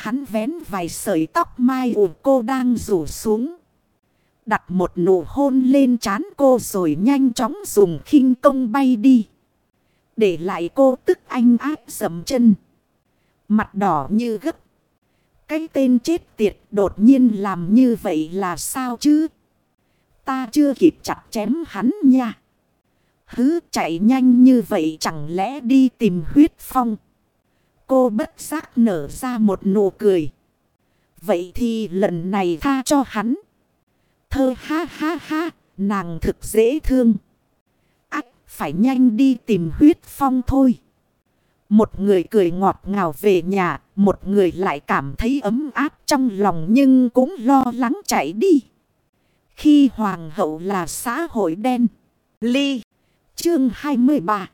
Hắn vén vài sợi tóc mai ủ cô đang rủ xuống. Đặt một nụ hôn lên trán cô rồi nhanh chóng dùng khinh công bay đi. Để lại cô tức anh áp dầm chân. Mặt đỏ như gấp. Cái tên chết tiệt đột nhiên làm như vậy là sao chứ? Ta chưa kịp chặt chém hắn nha. Hứ, chạy nhanh như vậy chẳng lẽ đi tìm huyết phong. Cô bất giác nở ra một nụ cười. Vậy thì lần này tha cho hắn. Thơ ha ha ha, nàng thực dễ thương. Ách, phải nhanh đi tìm huyết phong thôi. Một người cười ngọt ngào về nhà, một người lại cảm thấy ấm áp trong lòng nhưng cũng lo lắng chạy đi. Khi hoàng hậu là xã hội đen. Ly. Chương 23.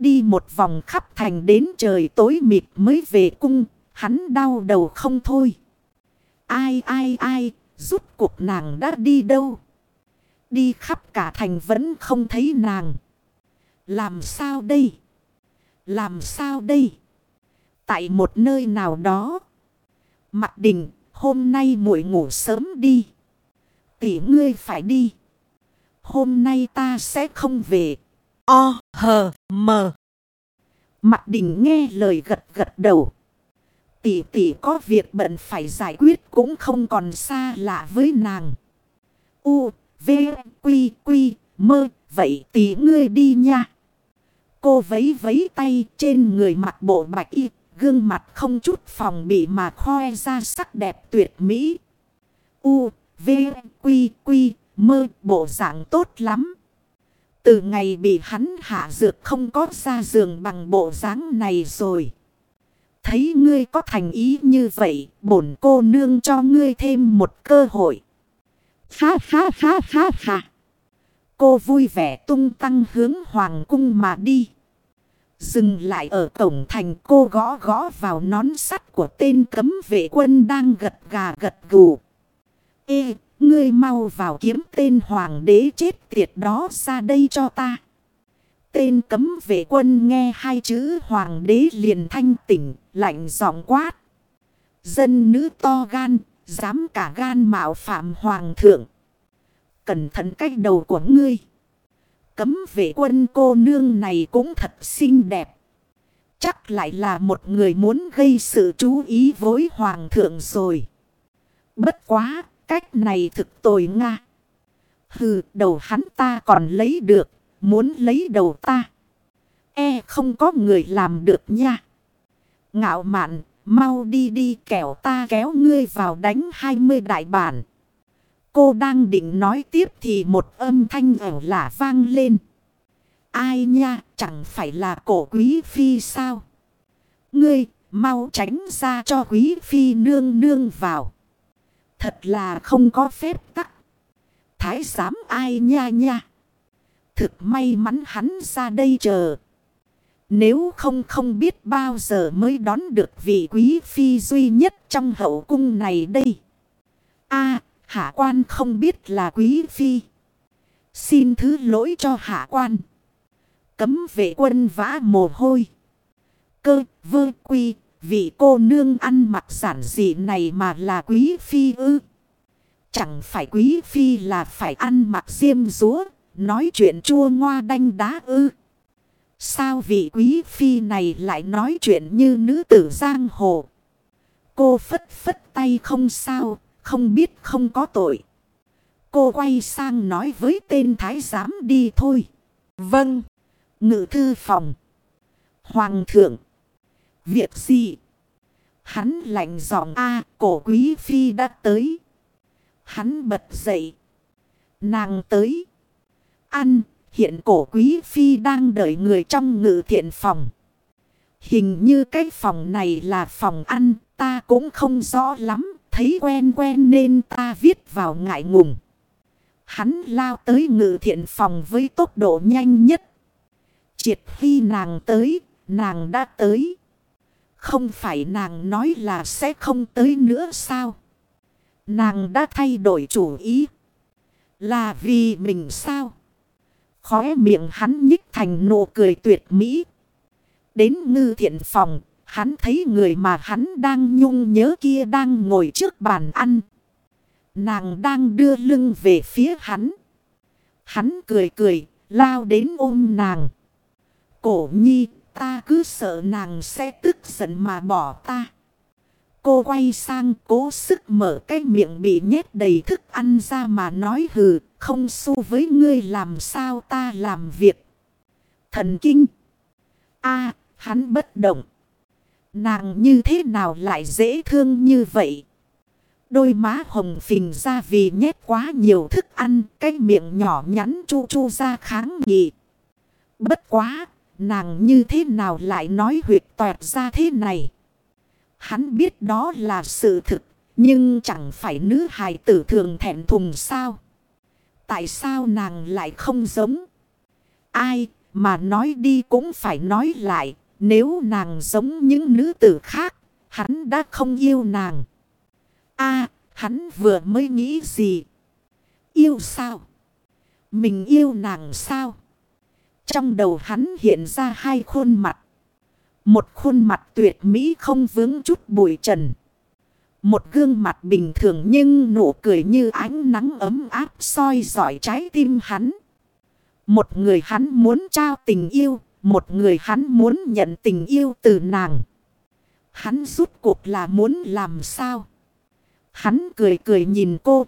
Đi một vòng khắp thành đến trời tối mịt mới về cung. Hắn đau đầu không thôi. Ai ai ai. Rút cuộc nàng đã đi đâu? Đi khắp cả thành vẫn không thấy nàng. Làm sao đây? Làm sao đây? Tại một nơi nào đó. Mặt đình, hôm nay muội ngủ sớm đi. Tỷ ngươi phải đi. Hôm nay ta sẽ không về. O, H, M. Mặt đình nghe lời gật gật đầu. Tỷ tỷ có việc bận phải giải quyết cũng không còn xa lạ với nàng. U, V, Quy, Quy, Mơ, vậy tỷ ngươi đi nha. Cô vấy vấy tay trên người mặt bộ bạch y, gương mặt không chút phòng bị mà khoe ra sắc đẹp tuyệt mỹ. U, V, Quy, Quy, Mơ, bộ dạng tốt lắm. Từ ngày bị hắn hạ dược không có ra giường bằng bộ dáng này rồi. Thấy ngươi có thành ý như vậy, bổn cô nương cho ngươi thêm một cơ hội. Ha ha ha ha ha. Cô vui vẻ tung tăng hướng hoàng cung mà đi. Dừng lại ở cổng thành cô gõ gõ vào nón sắt của tên cấm vệ quân đang gật gà gật gù. Ê, ngươi mau vào kiếm tên hoàng đế chết tiệt đó ra đây cho ta. Tên cấm vệ quân nghe hai chữ hoàng đế liền thanh tỉnh, lạnh giọng quát. Dân nữ to gan, dám cả gan mạo phạm hoàng thượng. Cẩn thận cách đầu của ngươi. Cấm vệ quân cô nương này cũng thật xinh đẹp. Chắc lại là một người muốn gây sự chú ý với hoàng thượng rồi. Bất quá, cách này thực tồi nga. Hừ, đầu hắn ta còn lấy được, muốn lấy đầu ta. E không có người làm được nha. Ngạo mạn, mau đi đi kẻo ta kéo ngươi vào đánh 20 đại bản. Cô đang định nói tiếp thì một âm thanh ẩu lạ vang lên. Ai nha, chẳng phải là cổ quý phi sao? Ngươi, mau tránh ra cho quý phi nương nương vào. Thật là không có phép tắc. Thái giám ai nha nha. Thực may mắn hắn ra đây chờ. Nếu không không biết bao giờ mới đón được vị quý phi duy nhất trong hậu cung này đây. a, hạ quan không biết là quý phi. Xin thứ lỗi cho hạ quan. Cấm vệ quân vã mồ hôi. Cơ, vơ quy vị cô nương ăn mặc giản dị này mà là quý phi ư. Chẳng phải quý phi là phải ăn mặc diêm rúa, nói chuyện chua ngoa đanh đá ư. Sao vị quý phi này lại nói chuyện như nữ tử giang hồ? Cô phất phất tay không sao, không biết không có tội. Cô quay sang nói với tên thái giám đi thôi. Vâng. Ngự thư phòng. Hoàng thượng. Việc gì? Hắn lạnh giọng a cổ quý phi đã tới. Hắn bật dậy. Nàng tới. Ăn, hiện cổ quý phi đang đợi người trong ngự thiện phòng. Hình như cái phòng này là phòng ăn, ta cũng không rõ lắm, thấy quen quen nên ta viết vào ngại ngùng. Hắn lao tới ngự thiện phòng với tốc độ nhanh nhất. Triệt khi nàng tới, nàng đã tới. Không phải nàng nói là sẽ không tới nữa sao? Nàng đã thay đổi chủ ý. Là vì mình sao? Khóe miệng hắn nhích thành nụ cười tuyệt mỹ. Đến ngư thiện phòng, Hắn thấy người mà hắn đang nhung nhớ kia đang ngồi trước bàn ăn. Nàng đang đưa lưng về phía hắn. Hắn cười cười, lao đến ôm nàng. Cổ nhi, ta cứ sợ nàng sẽ tức giận mà bỏ ta. Cô quay sang cố sức mở cái miệng bị nhét đầy thức ăn ra mà nói hừ, không xu với ngươi làm sao ta làm việc. Thần kinh. a hắn bất động. Nàng như thế nào lại dễ thương như vậy? Đôi má hồng phình ra vì nhét quá nhiều thức ăn, cái miệng nhỏ nhắn chu chu ra kháng nghị. Bất quá, nàng như thế nào lại nói huyệt toẹt ra thế này? Hắn biết đó là sự thực, nhưng chẳng phải nữ hài tử thường thẹn thùng sao? Tại sao nàng lại không giống? Ai mà nói đi cũng phải nói lại, nếu nàng giống những nữ tử khác, hắn đã không yêu nàng. a hắn vừa mới nghĩ gì? Yêu sao? Mình yêu nàng sao? Trong đầu hắn hiện ra hai khuôn mặt. Một khuôn mặt tuyệt mỹ không vướng chút bụi trần. Một gương mặt bình thường nhưng nụ cười như ánh nắng ấm áp soi dọi trái tim hắn. Một người hắn muốn trao tình yêu, một người hắn muốn nhận tình yêu từ nàng. Hắn rút cuộc là muốn làm sao? Hắn cười cười nhìn cô.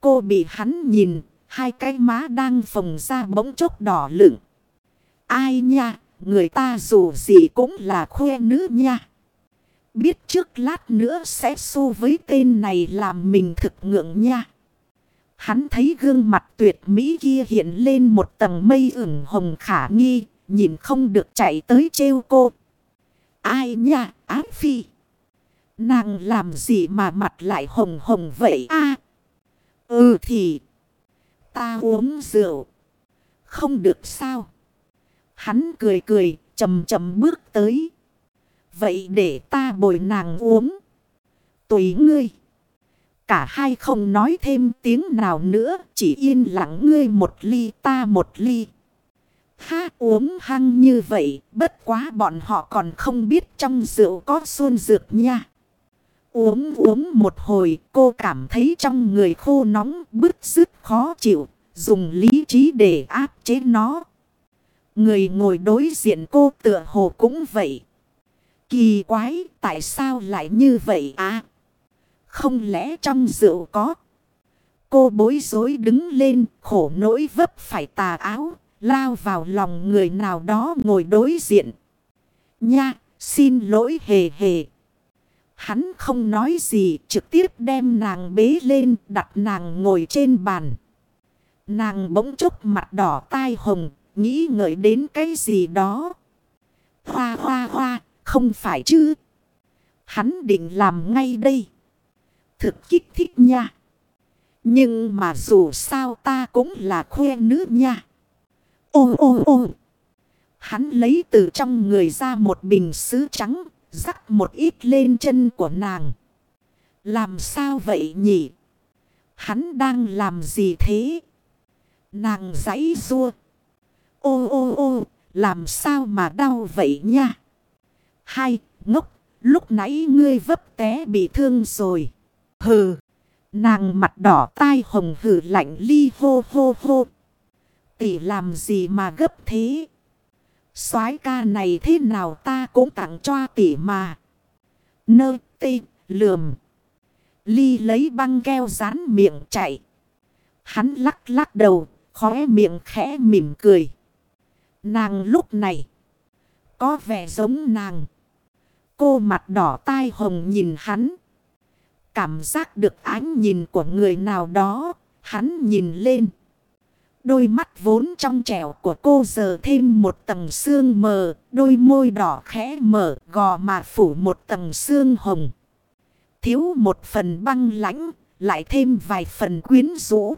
Cô bị hắn nhìn, hai cái má đang phồng ra bỗng chốc đỏ lửng. Ai nha, người ta dù gì cũng là khoe nữ nha. Biết trước lát nữa sẽ xô với tên này làm mình thực ngượng nha. Hắn thấy gương mặt tuyệt mỹ kia hiện lên một tầng mây ửng hồng khả nghi, nhìn không được chạy tới trêu cô. Ai nha, ác phi. Nàng làm gì mà mặt lại hồng hồng vậy a Ừ thì, ta uống rượu. Không được sao. Hắn cười cười, chầm chầm bước tới. Vậy để ta bồi nàng uống. Tùy ngươi. Cả hai không nói thêm tiếng nào nữa. Chỉ yên lặng ngươi một ly ta một ly. Ha uống hăng như vậy. Bất quá bọn họ còn không biết trong rượu có xuân dược nha. Uống uống một hồi cô cảm thấy trong người khô nóng bứt rứt khó chịu. Dùng lý trí để áp chế nó. Người ngồi đối diện cô tựa hồ cũng vậy. Kỳ quái, tại sao lại như vậy à? Không lẽ trong rượu có? Cô bối rối đứng lên, khổ nỗi vấp phải tà áo, lao vào lòng người nào đó ngồi đối diện. Nha, xin lỗi hề hề. Hắn không nói gì, trực tiếp đem nàng bế lên, đặt nàng ngồi trên bàn. Nàng bỗng chốc mặt đỏ tai hồng, nghĩ ngợi đến cái gì đó. Hoa hoa hoa, không phải chứ. Hắn định làm ngay đây. Thực kích thích nha. Nhưng mà dù sao ta cũng là khoe nữ nha. Ô ô ô. Hắn lấy từ trong người ra một bình sứ trắng, rắc một ít lên chân của nàng. Làm sao vậy nhỉ? Hắn đang làm gì thế? Nàng giãy rua. Ô ô ô, làm sao mà đau vậy nha? Hai, ngốc, lúc nãy ngươi vấp té bị thương rồi. Hừ, nàng mặt đỏ tai hồng hừ lạnh ly hô hô hô. Tỷ làm gì mà gấp thế? Soái ca này thế nào ta cũng tặng cho tỷ mà. Nơ tê lườm. Ly lấy băng keo dán miệng chạy. Hắn lắc lắc đầu, khóe miệng khẽ mỉm cười. Nàng lúc này. Có vẻ giống nàng. Cô mặt đỏ tai hồng nhìn hắn. Cảm giác được ánh nhìn của người nào đó. Hắn nhìn lên. Đôi mắt vốn trong trẻo của cô giờ thêm một tầng xương mờ. Đôi môi đỏ khẽ mở, gò mà phủ một tầng xương hồng. Thiếu một phần băng lãnh. Lại thêm vài phần quyến rũ.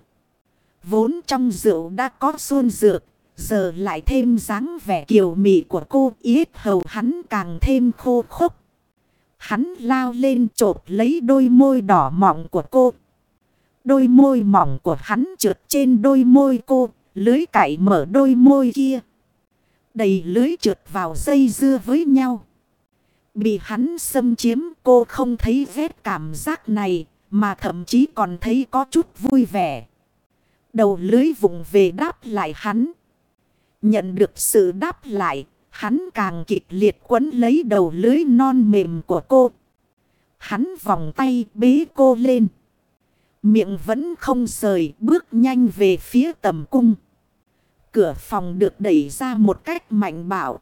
Vốn trong rượu đã có xuân dược. Giờ lại thêm dáng vẻ kiều mị của cô, yết hầu hắn càng thêm khô khốc. Hắn lao lên trộp lấy đôi môi đỏ mọng của cô. Đôi môi mỏng của hắn trượt trên đôi môi cô, lưới cạy mở đôi môi kia. Đầy lưới trượt vào dây dưa với nhau. Bị hắn xâm chiếm cô không thấy ghét cảm giác này mà thậm chí còn thấy có chút vui vẻ. Đầu lưới vùng về đáp lại hắn. Nhận được sự đáp lại, hắn càng kịch liệt quấn lấy đầu lưới non mềm của cô. Hắn vòng tay bế cô lên. Miệng vẫn không rời bước nhanh về phía tầm cung. Cửa phòng được đẩy ra một cách mạnh bạo.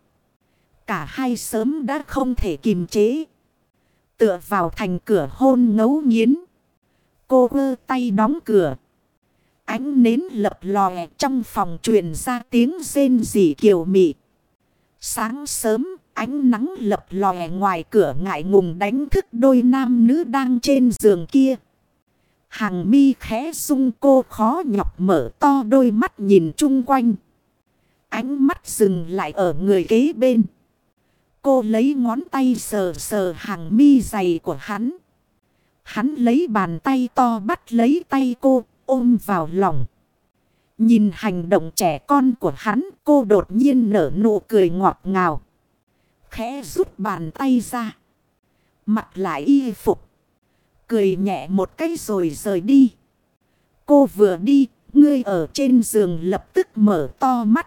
Cả hai sớm đã không thể kìm chế. Tựa vào thành cửa hôn ngấu nghiến. Cô ơ tay đóng cửa. Ánh nến lập lòe trong phòng truyền ra tiếng rên rỉ kiều mị. Sáng sớm, ánh nắng lập lòe ngoài cửa ngại ngùng đánh thức đôi nam nữ đang trên giường kia. Hàng mi khẽ sung cô khó nhọc mở to đôi mắt nhìn chung quanh. Ánh mắt dừng lại ở người kế bên. Cô lấy ngón tay sờ sờ hàng mi dày của hắn. Hắn lấy bàn tay to bắt lấy tay cô, ôm vào lòng. Nhìn hành động trẻ con của hắn, cô đột nhiên nở nụ cười ngọt ngào. Khẽ rút bàn tay ra. Mặc lại y phục. Cười nhẹ một cái rồi rời đi. Cô vừa đi, ngươi ở trên giường lập tức mở to mắt.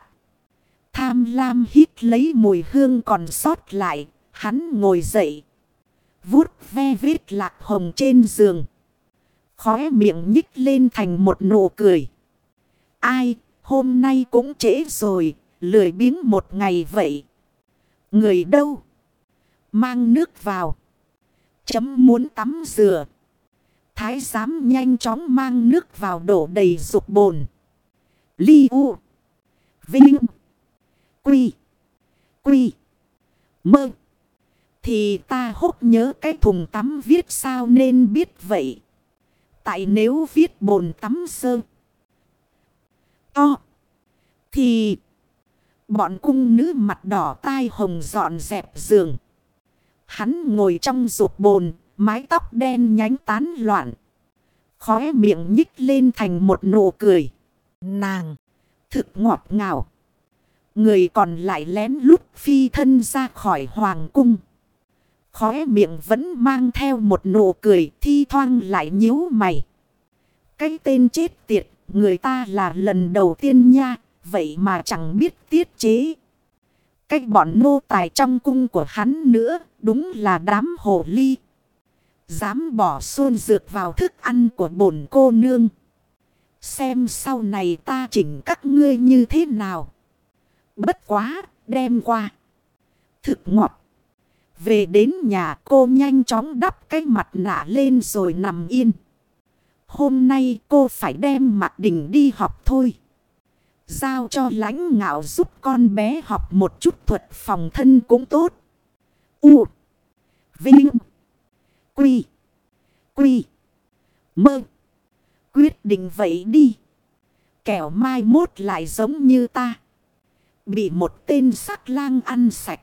Tham lam hít lấy mùi hương còn sót lại, hắn ngồi dậy. Vút ve vết lạc hồng trên giường. Khóe miệng nhích lên thành một nụ cười. Ai, hôm nay cũng trễ rồi, lười biếng một ngày vậy. Người đâu? Mang nước vào. Chấm muốn tắm rửa. Thái giám nhanh chóng mang nước vào đổ đầy dục bồn. Ly U. Vinh. Quy. Quy. Mơ. Thì ta hốt nhớ cái thùng tắm viết sao nên biết vậy. Tại nếu viết bồn tắm sơ. To. Thì. Bọn cung nữ mặt đỏ tai hồng dọn dẹp giường. Hắn ngồi trong ruột bồn. Mái tóc đen nhánh tán loạn. Khóe miệng nhích lên thành một nụ cười. Nàng. Thực ngọt ngào. Người còn lại lén lút phi thân ra khỏi hoàng cung. Khóe miệng vẫn mang theo một nụ cười thi thoang lại nhíu mày. Cái tên chết tiệt, người ta là lần đầu tiên nha, vậy mà chẳng biết tiết chế. Cái bọn nô tài trong cung của hắn nữa, đúng là đám hồ ly. Dám bỏ xuân dược vào thức ăn của bổn cô nương. Xem sau này ta chỉnh các ngươi như thế nào. Bất quá, đem qua. Thực ngọt. Về đến nhà cô nhanh chóng đắp cái mặt nạ lên rồi nằm yên. Hôm nay cô phải đem mặt đỉnh đi học thôi. Giao cho lãnh ngạo giúp con bé học một chút thuật phòng thân cũng tốt. U. Vinh. Quy. Quy. Mơ. Quyết định vậy đi. Kẻo mai mốt lại giống như ta. Bị một tên sắc lang ăn sạch.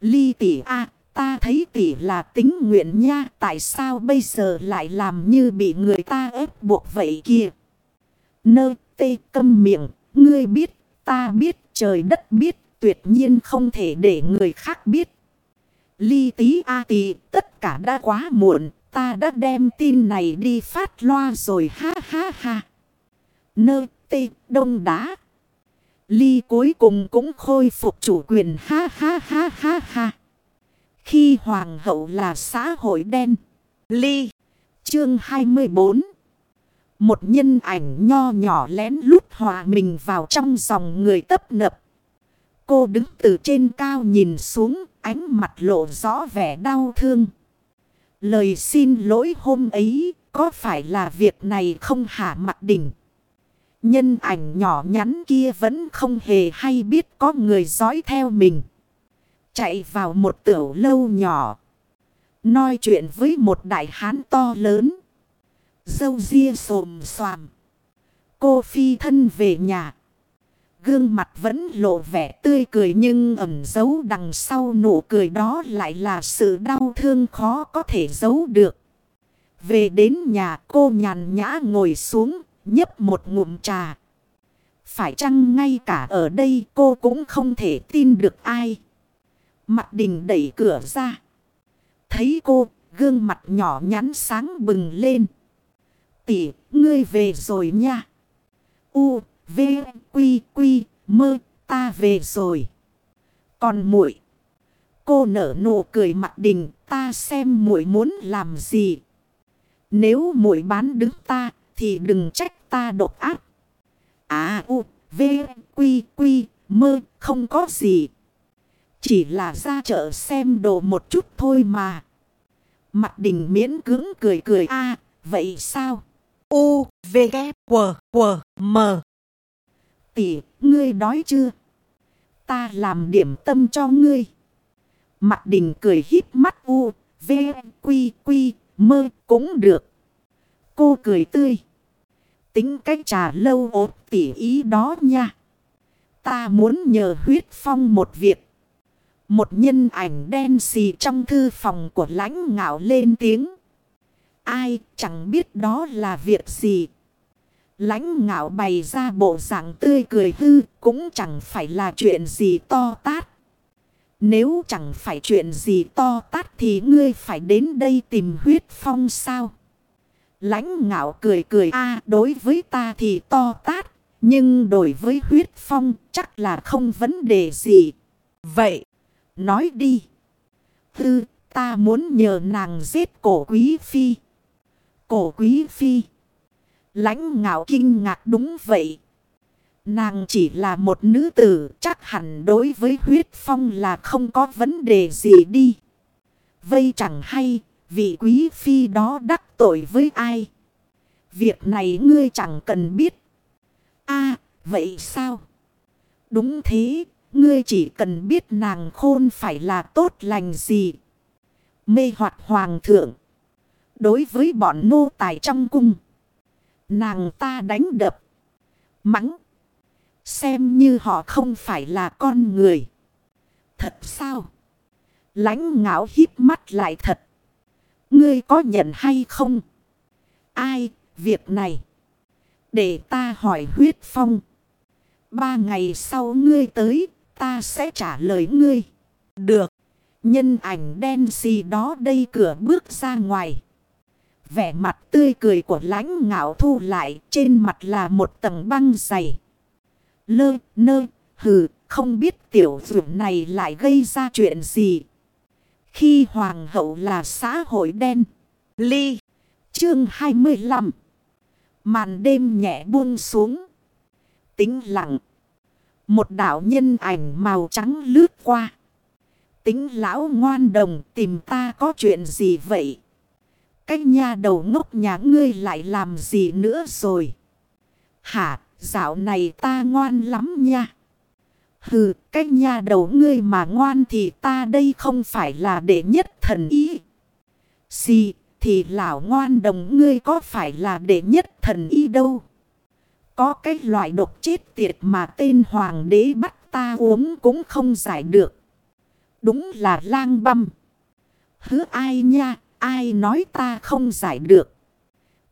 Ly tỷ a ta thấy tỷ là tính nguyện nha. Tại sao bây giờ lại làm như bị người ta ép buộc vậy kia. Nơ tê câm miệng. Ngươi biết, ta biết, trời đất biết. Tuyệt nhiên không thể để người khác biết. Ly tí a Tì tất cả đã quá muộn. Ta đã đem tin này đi phát loa rồi ha ha ha. Nơ tê đông đá. Ly cuối cùng cũng khôi phục chủ quyền ha ha ha ha ha. Khi hoàng hậu là xã hội đen. Ly. Chương 24. Một nhân ảnh nho nhỏ lén lút hòa mình vào trong dòng người tấp nập. Cô đứng từ trên cao nhìn xuống, ánh mặt lộ rõ vẻ đau thương. Lời xin lỗi hôm ấy, có phải là việc này không hả mặt đỉnh? Nhân ảnh nhỏ nhắn kia vẫn không hề hay biết có người dõi theo mình. Chạy vào một tiểu lâu nhỏ. Nói chuyện với một đại hán to lớn. Dâu ria xồm xoàm. Cô phi thân về nhà. Gương mặt vẫn lộ vẻ tươi cười nhưng ẩn giấu đằng sau nụ cười đó lại là sự đau thương khó có thể giấu được. Về đến nhà cô nhàn nhã ngồi xuống, nhấp một ngụm trà. Phải chăng ngay cả ở đây cô cũng không thể tin được ai. Mặt đình đẩy cửa ra. thấy cô, gương mặt nhỏ nhắn sáng bừng lên. Tỷ, ngươi về rồi nha. U, V, Quy, Quy, Mơ, ta về rồi. Còn muội Cô nở nụ cười mặt đình, ta xem muội muốn làm gì. Nếu muội bán đứng ta, thì đừng trách ta độc ác. À, U, V, Quy, Quy, Mơ, không có gì. Chỉ là ra chợ xem đồ một chút thôi mà. Mặt đình miễn cứng cười cười a vậy sao? U, V, K, W, W, M. Tỷ, ngươi đói chưa? Ta làm điểm tâm cho ngươi. Mặt đình cười híp mắt u, v, quy, quy, mơ cũng được. Cô cười tươi. Tính cách trà lâu ốt tỉ ý đó nha. Ta muốn nhờ huyết phong một việc. Một nhân ảnh đen xì trong thư phòng của lãnh ngạo lên tiếng. Ai chẳng biết đó là việc gì. Lãnh ngạo bày ra bộ dạng tươi cười hư cũng chẳng phải là chuyện gì to tát. Nếu chẳng phải chuyện gì to tát thì ngươi phải đến đây tìm huyết phong sao? Lãnh ngạo cười cười a đối với ta thì to tát. Nhưng đối với huyết phong chắc là không vấn đề gì. Vậy, nói đi. Tư, ta muốn nhờ nàng giết cổ quý phi. Cổ quý phi. Lãnh ngạo kinh ngạc đúng vậy. Nàng chỉ là một nữ tử chắc hẳn đối với huyết phong là không có vấn đề gì đi. Vây chẳng hay vị quý phi đó đắc tội với ai. Việc này ngươi chẳng cần biết. a vậy sao? Đúng thế, ngươi chỉ cần biết nàng khôn phải là tốt lành gì. Mê hoạt hoàng thượng. Đối với bọn nô tài trong cung. Nàng ta đánh đập. Mắng. Xem như họ không phải là con người. Thật sao? Lánh ngạo hít mắt lại thật. Ngươi có nhận hay không? Ai, việc này. Để ta hỏi huyết phong. Ba ngày sau ngươi tới, ta sẽ trả lời ngươi. Được. Nhân ảnh đen xì đó đây cửa bước ra ngoài. Vẻ mặt tươi cười của lãnh ngạo thu lại trên mặt là một tầng băng dày. Lơ, nơ, hừ, không biết tiểu dụng này lại gây ra chuyện gì. Khi hoàng hậu là xã hội đen. Ly. Chương 25. Màn đêm nhẹ buông xuống. Tính lặng. Một đạo nhân ảnh màu trắng lướt qua. Tính lão ngoan đồng tìm ta có chuyện gì vậy? Cái nha đầu ngốc nhà ngươi lại làm gì nữa rồi? Hả, dạo này ta ngoan lắm nha. Hừ, cái nha đầu ngươi mà ngoan thì ta đây không phải là đệ nhất thần ý. Xì, thì lão ngoan đồng ngươi có phải là đệ nhất thần y đâu. Có cái loại độc chết tiệt mà tên hoàng đế bắt ta uống cũng không giải được. Đúng là lang băm. Hứ ai nha, ai nói ta không giải được.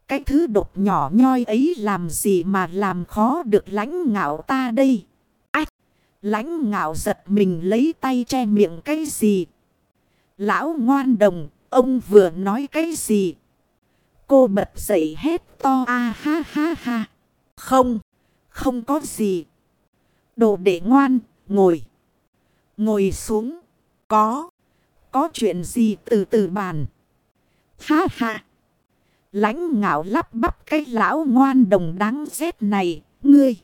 Cái thứ độc nhỏ nhoi ấy làm gì mà làm khó được lãnh ngạo ta đây. Ách! Lãnh ngạo giật mình lấy tay che miệng cái gì. Lão ngoan đồng, ông vừa nói cái gì. Cô bật dậy hết to a ha ha ha. Không, không có gì. Đồ để ngoan, ngồi. Ngồi xuống. Có. Có chuyện gì từ từ bàn. Ha ha. Lãnh ngạo lắp bắp cái lão ngoan đồng đáng rét này. Ngươi.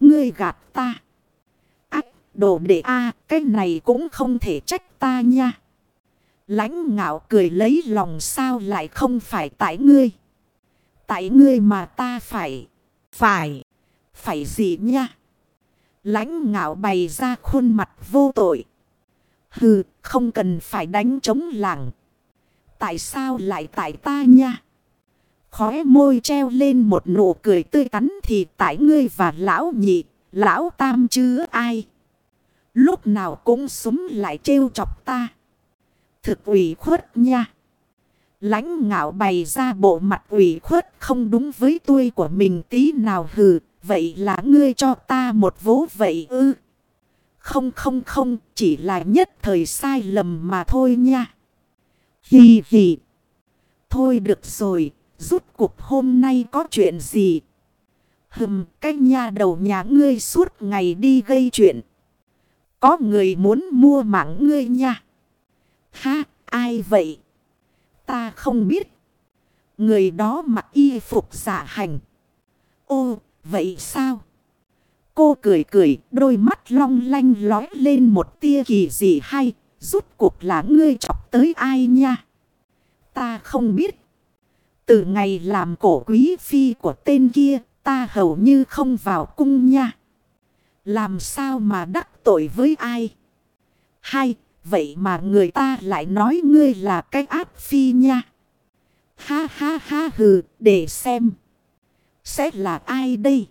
Ngươi gạt ta. Ách, đồ đệ a cái này cũng không thể trách ta nha. Lãnh ngạo cười lấy lòng sao lại không phải tại ngươi. Tại ngươi mà ta phải. Phải. Phải gì nha. Lãnh ngạo bày ra khuôn mặt vô tội. Hừ, không cần phải đánh chống làng. Tại sao lại tại ta nha? Khóe môi treo lên một nụ cười tươi tắn thì tại ngươi và lão nhị, lão tam chứ ai. Lúc nào cũng súng lại trêu chọc ta. Thực ủy khuất nha. Lãnh ngạo bày ra bộ mặt ủy khuất không đúng với tôi của mình tí nào hừ. Vậy là ngươi cho ta một vố vậy ư. Không không không chỉ là nhất thời sai lầm mà thôi nha. Hì hì. Thôi được rồi, rút cuộc hôm nay có chuyện gì? Hừm, cái nhà đầu nhà ngươi suốt ngày đi gây chuyện. Có người muốn mua mạng ngươi nha. Ha, ai vậy? Ta không biết. Người đó mặc y phục giả hành. Ô, vậy sao? Cô cười cười, đôi mắt long lanh lói lên một tia kỳ dị hay. Rút cuộc là ngươi chọc tới ai nha? Ta không biết. Từ ngày làm cổ quý phi của tên kia, ta hầu như không vào cung nha. Làm sao mà đắc tội với ai? Hay, vậy mà người ta lại nói ngươi là cái ác phi nha. Ha ha ha hừ, để xem. Sẽ là ai đây?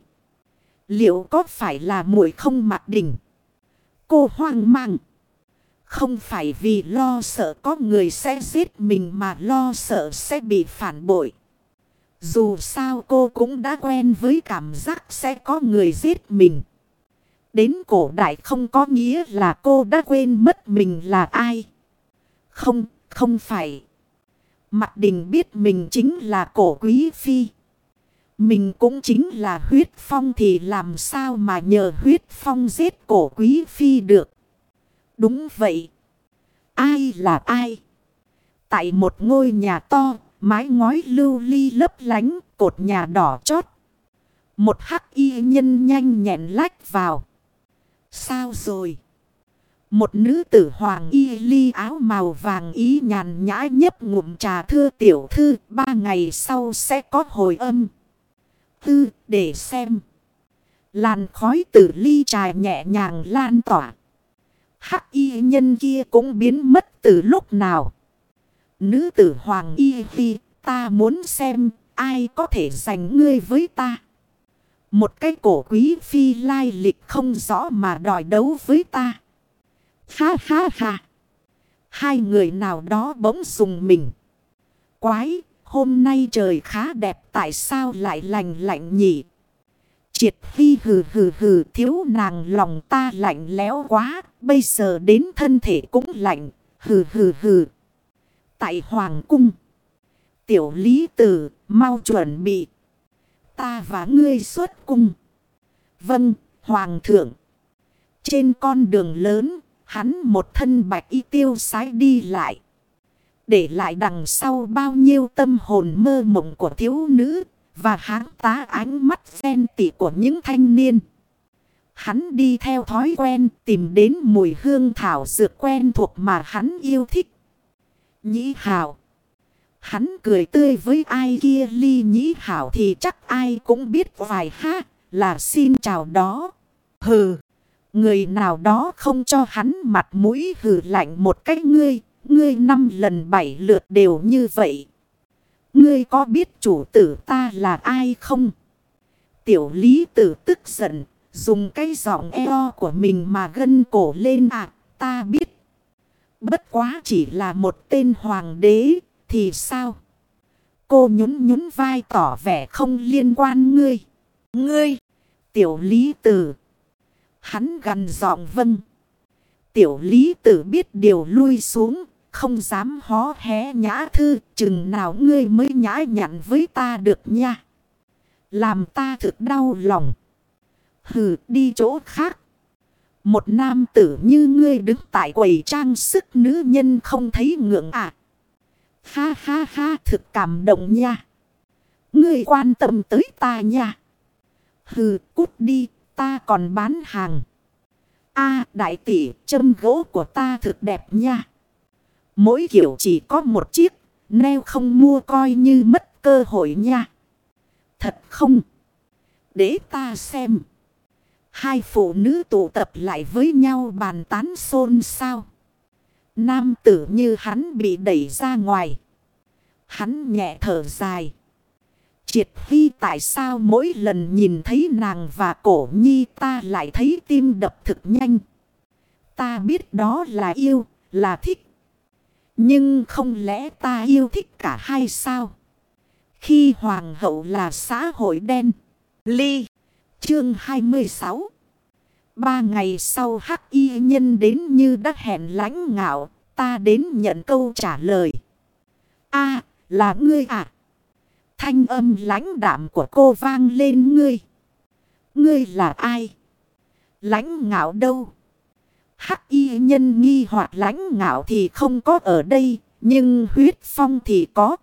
Liệu có phải là muội không mặc đỉnh? Cô hoang mang. Không phải vì lo sợ có người sẽ giết mình mà lo sợ sẽ bị phản bội. Dù sao cô cũng đã quen với cảm giác sẽ có người giết mình. Đến cổ đại không có nghĩa là cô đã quên mất mình là ai. Không, không phải. Mặt đình biết mình chính là cổ quý phi. Mình cũng chính là huyết phong thì làm sao mà nhờ huyết phong giết cổ quý phi được. Đúng vậy. Ai là ai? Tại một ngôi nhà to, mái ngói lưu ly lấp lánh, cột nhà đỏ chót. Một hắc y nhân nhanh nhẹn lách vào. Sao rồi? Một nữ tử hoàng y ly áo màu vàng ý nhàn nhã nhấp ngụm trà thưa tiểu thư ba ngày sau sẽ có hồi âm. Tư để xem. Làn khói tử ly trà nhẹ nhàng lan tỏa. Hắc y nhân kia cũng biến mất từ lúc nào. Nữ tử hoàng y phi ta muốn xem ai có thể giành ngươi với ta. Một cái cổ quý phi lai lịch không rõ mà đòi đấu với ta. Ha ha ha. Hai người nào đó bỗng dùng mình. Quái, hôm nay trời khá đẹp tại sao lại lành lạnh nhỉ? Triệt phi hừ hừ hừ thiếu nàng lòng ta lạnh lẽo quá, bây giờ đến thân thể cũng lạnh, hừ hừ hừ. Tại Hoàng cung, tiểu lý tử mau chuẩn bị. Ta và ngươi xuất cung. Vâng, Hoàng thượng. Trên con đường lớn, hắn một thân bạch y tiêu sái đi lại. Để lại đằng sau bao nhiêu tâm hồn mơ mộng của thiếu nữ và háng tá ánh mắt xen tỉ của những thanh niên. Hắn đi theo thói quen tìm đến mùi hương thảo dược quen thuộc mà hắn yêu thích. Nhĩ hảo. Hắn cười tươi với ai kia, ly nhĩ hảo thì chắc ai cũng biết vài ha, là xin chào đó. Hừ. Người nào đó không cho hắn mặt mũi hừ lạnh một cách ngươi. Ngươi năm lần bảy lượt đều như vậy. Ngươi có biết chủ tử ta là ai không? Tiểu lý tử tức giận. Dùng cái giọng eo của mình mà gân cổ lên à. Ta biết. Bất quá chỉ là một tên hoàng đế. Thì sao? Cô nhún nhún vai tỏ vẻ không liên quan ngươi. Ngươi. Tiểu lý tử. Hắn gần giọng vâng. Tiểu lý tử biết điều lui xuống. Không dám hó hé nhã thư. Chừng nào ngươi mới nhã nhặn với ta được nha. Làm ta thực đau lòng. Hừ, đi chỗ khác. Một nam tử như ngươi đứng tại quầy trang sức nữ nhân không thấy ngượng à. Ha ha ha, thực cảm động nha. Ngươi quan tâm tới ta nha. Hừ, cút đi, ta còn bán hàng. a, đại tỷ, châm gỗ của ta thực đẹp nha. Mỗi kiểu chỉ có một chiếc. Neo không mua coi như mất cơ hội nha. Thật không? Để ta xem. Hai phụ nữ tụ tập lại với nhau bàn tán xôn xao. Nam tử như hắn bị đẩy ra ngoài. Hắn nhẹ thở dài. Triệt Hy tại sao mỗi lần nhìn thấy nàng và cổ nhi ta lại thấy tim đập thực nhanh. Ta biết đó là yêu, là thích. Nhưng không lẽ ta yêu thích cả hai sao? Khi hoàng hậu là xã hội đen. Ly. Chương 26. Ba ngày sau hắc y nhân đến như đã hẹn lãnh ngạo. Ta đến nhận câu trả lời. a, là ngươi à? Thanh âm lãnh đạm của cô vang lên ngươi. Ngươi là ai? Lãnh ngạo đâu? Hắc y nhân nghi hoặc lãnh ngạo thì không có ở đây, nhưng huyết phong thì có.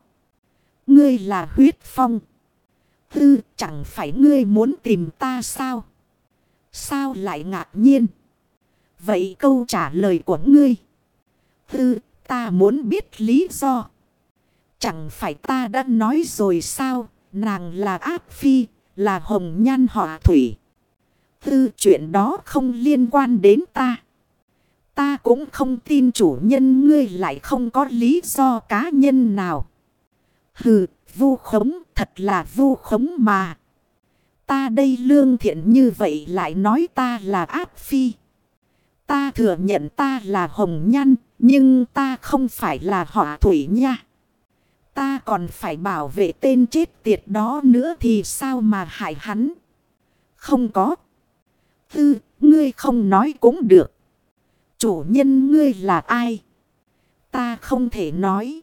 Ngươi là huyết phong. Tư chẳng phải ngươi muốn tìm ta sao? Sao lại ngạc nhiên? Vậy câu trả lời của ngươi? Tư ta muốn biết lý do. Chẳng phải ta đã nói rồi sao? Nàng là ác phi, là hồng nhan họa thủy. Tư chuyện đó không liên quan đến ta. Ta cũng không tin chủ nhân ngươi lại không có lý do cá nhân nào. Hừ, vu khống, thật là vu khống mà. Ta đây lương thiện như vậy lại nói ta là ác phi. Ta thừa nhận ta là hồng nhăn, nhưng ta không phải là họ thủy nha. Ta còn phải bảo vệ tên chết tiệt đó nữa thì sao mà hại hắn. Không có. Tư, ngươi không nói cũng được. Chủ nhân ngươi là ai? Ta không thể nói.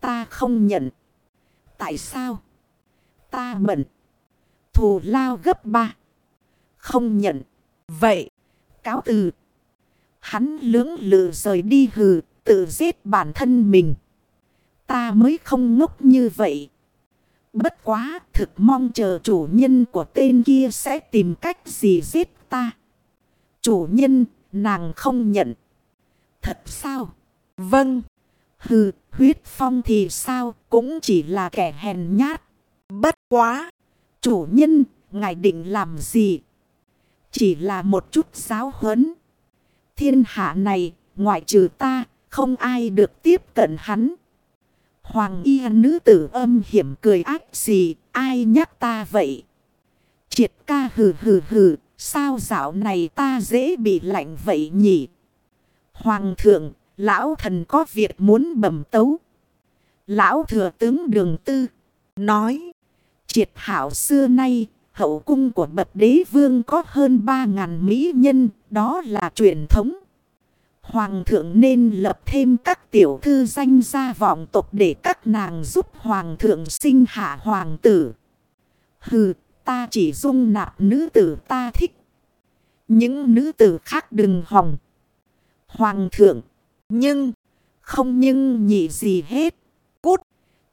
Ta không nhận. Tại sao? Ta bận. Thù lao gấp ba. Không nhận. Vậy. Cáo từ. Hắn lưỡng lự rời đi hừ. Tự giết bản thân mình. Ta mới không ngốc như vậy. Bất quá, thực mong chờ chủ nhân của tên kia sẽ tìm cách gì giết ta. Chủ nhân nàng không nhận. Thật sao? Vâng. Hừ, huyết phong thì sao cũng chỉ là kẻ hèn nhát. Bất quá. Chủ nhân, ngài định làm gì? Chỉ là một chút giáo huấn. Thiên hạ này, ngoại trừ ta, không ai được tiếp cận hắn. Hoàng y nữ tử âm hiểm cười ác gì, ai nhắc ta vậy? Triệt ca hừ hừ hừ, sao dạo này ta dễ bị lạnh vậy nhỉ? Hoàng thượng, lão thần có việc muốn bẩm tấu. Lão thừa tướng đường tư, nói. Triệt hảo xưa nay, hậu cung của bậc đế vương có hơn ba ngàn mỹ nhân, đó là truyền thống. Hoàng thượng nên lập thêm các tiểu thư danh gia vọng tộc để các nàng giúp hoàng thượng sinh hạ hoàng tử. Hừ, ta chỉ dung nạp nữ tử ta thích. Những nữ tử khác đừng hòng. Hoàng thượng, nhưng, không nhưng nhị gì hết. Cút,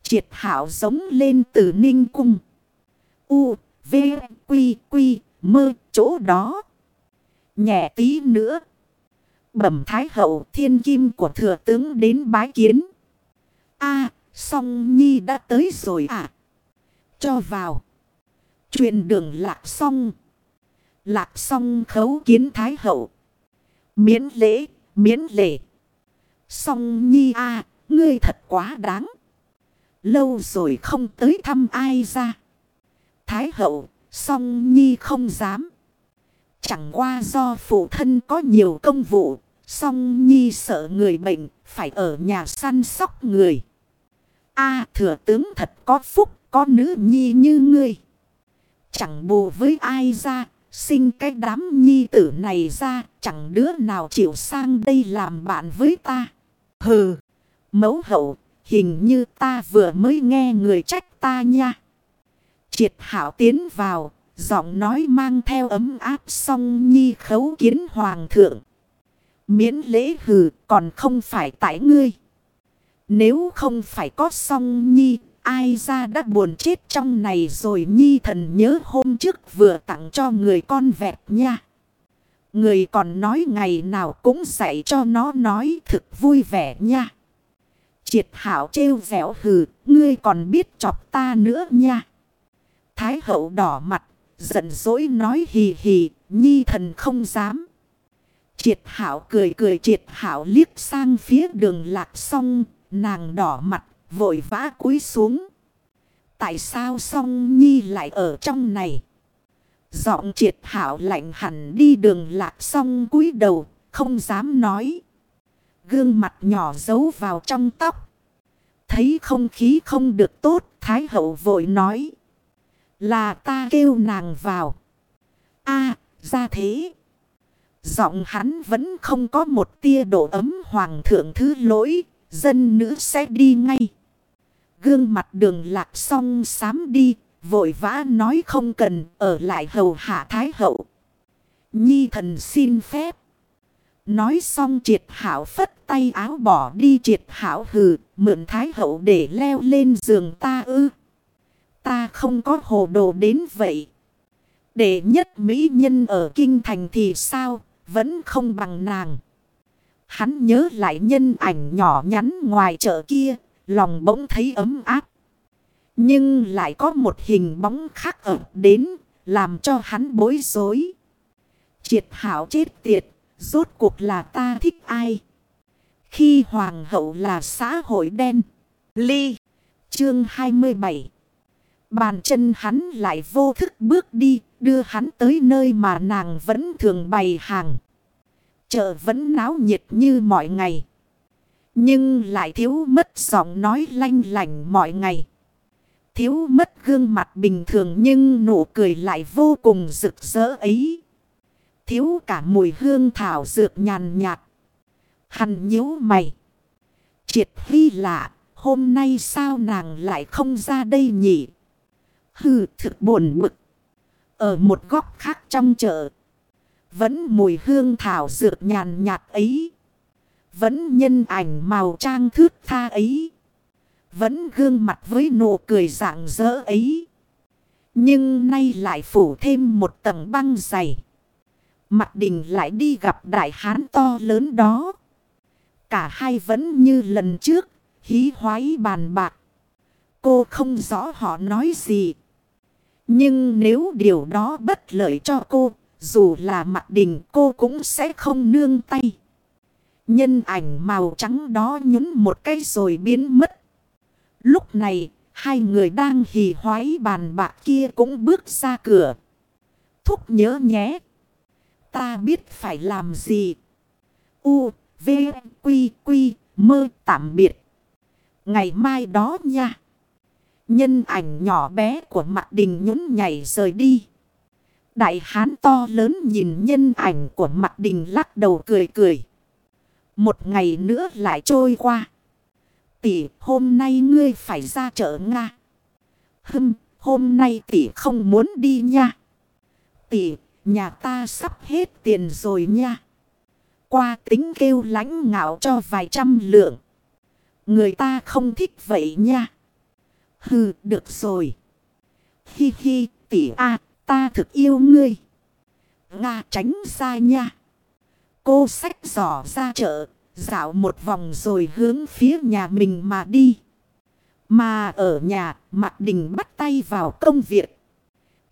triệt hảo giống lên từ ninh cung. U, V, Quy, Quy, mơ chỗ đó. Nhẹ tí nữa. Bẩm thái hậu thiên kim của thừa tướng đến bái kiến. a song nhi đã tới rồi à. Cho vào truyền đường lạc xong. Lạc xong khấu kiến thái hậu. Miễn lễ, miễn lễ. Song nhi a ngươi thật quá đáng. Lâu rồi không tới thăm ai ra. Thái hậu, song nhi không dám. Chẳng qua do phụ thân có nhiều công vụ, song nhi sợ người bệnh, phải ở nhà săn sóc người. A thừa tướng thật có phúc, có nữ nhi như ngươi. Chẳng bù với ai ra, sinh cái đám nhi tử này ra, chẳng đứa nào chịu sang đây làm bạn với ta. Hừ, mẫu hậu, hình như ta vừa mới nghe người trách ta nha. Triệt hảo tiến vào, giọng nói mang theo ấm áp song nhi khấu kiến hoàng thượng. Miễn lễ hừ còn không phải tại ngươi. Nếu không phải có song nhi, ai ra đã buồn chết trong này rồi nhi thần nhớ hôm trước vừa tặng cho người con vẹt nha. Người còn nói ngày nào cũng dạy cho nó nói thực vui vẻ nha. Triệt hảo trêu vẻo hừ, ngươi còn biết chọc ta nữa nha. Thái hậu đỏ mặt, giận dỗi nói hì hì, nhi thần không dám. Triệt hảo cười cười triệt hảo liếc sang phía đường lạc song, nàng đỏ mặt, vội vã cúi xuống. Tại sao song nhi lại ở trong này? Giọng triệt hảo lạnh hẳn đi đường lạc song cúi đầu, không dám nói. Gương mặt nhỏ giấu vào trong tóc. Thấy không khí không được tốt, Thái hậu vội nói. Là ta kêu nàng vào. a ra thế. Giọng hắn vẫn không có một tia độ ấm hoàng thượng thứ lỗi. Dân nữ sẽ đi ngay. Gương mặt đường lạc xong sám đi. Vội vã nói không cần ở lại hầu hạ thái hậu. Nhi thần xin phép. Nói xong triệt hảo phất tay áo bỏ đi triệt hảo hừ. Mượn thái hậu để leo lên giường ta ư. Ta không có hồ đồ đến vậy. Để nhất mỹ nhân ở kinh thành thì sao, vẫn không bằng nàng. Hắn nhớ lại nhân ảnh nhỏ nhắn ngoài chợ kia, lòng bỗng thấy ấm áp. Nhưng lại có một hình bóng khác ở đến, làm cho hắn bối rối. Triệt hảo chết tiệt, rốt cuộc là ta thích ai? Khi hoàng hậu là xã hội đen. Ly, chương 27 Bàn chân hắn lại vô thức bước đi, đưa hắn tới nơi mà nàng vẫn thường bày hàng. Chợ vẫn náo nhiệt như mọi ngày. Nhưng lại thiếu mất giọng nói lanh lành mọi ngày. Thiếu mất gương mặt bình thường nhưng nụ cười lại vô cùng rực rỡ ấy. Thiếu cả mùi hương thảo dược nhàn nhạt. Hằn nhíu mày. Triệt vi lạ, hôm nay sao nàng lại không ra đây nhỉ? Hừ thực buồn bực. Ở một góc khác trong chợ. Vẫn mùi hương thảo dược nhàn nhạt ấy. Vẫn nhân ảnh màu trang thước tha ấy. Vẫn gương mặt với nụ cười rạng rỡ ấy. Nhưng nay lại phủ thêm một tầng băng dày. Mặt đình lại đi gặp đại hán to lớn đó. Cả hai vẫn như lần trước, hí hoái bàn bạc. Cô không rõ họ nói gì. Nhưng nếu điều đó bất lợi cho cô, dù là mặt đình cô cũng sẽ không nương tay. Nhân ảnh màu trắng đó nhún một cái rồi biến mất. Lúc này, hai người đang hì hoái bàn bạc kia cũng bước ra cửa. Thúc nhớ nhé. Ta biết phải làm gì. U, V, Quy, Quy, mơ tạm biệt. Ngày mai đó nha. Nhân ảnh nhỏ bé của mặt đình nhún nhảy rời đi. Đại hán to lớn nhìn nhân ảnh của mặt đình lắc đầu cười cười. Một ngày nữa lại trôi qua. Tỷ hôm nay ngươi phải ra chợ Nga. hâm hôm nay tỷ không muốn đi nha. Tỷ nhà ta sắp hết tiền rồi nha. Qua tính kêu lãnh ngạo cho vài trăm lượng. Người ta không thích vậy nha. Hừ, được rồi. Hi hi, tỷ a, ta thực yêu ngươi. Nga tránh xa nha. Cô xách giỏ ra chợ, dạo một vòng rồi hướng phía nhà mình mà đi. Mà ở nhà, mạc đình bắt tay vào công việc.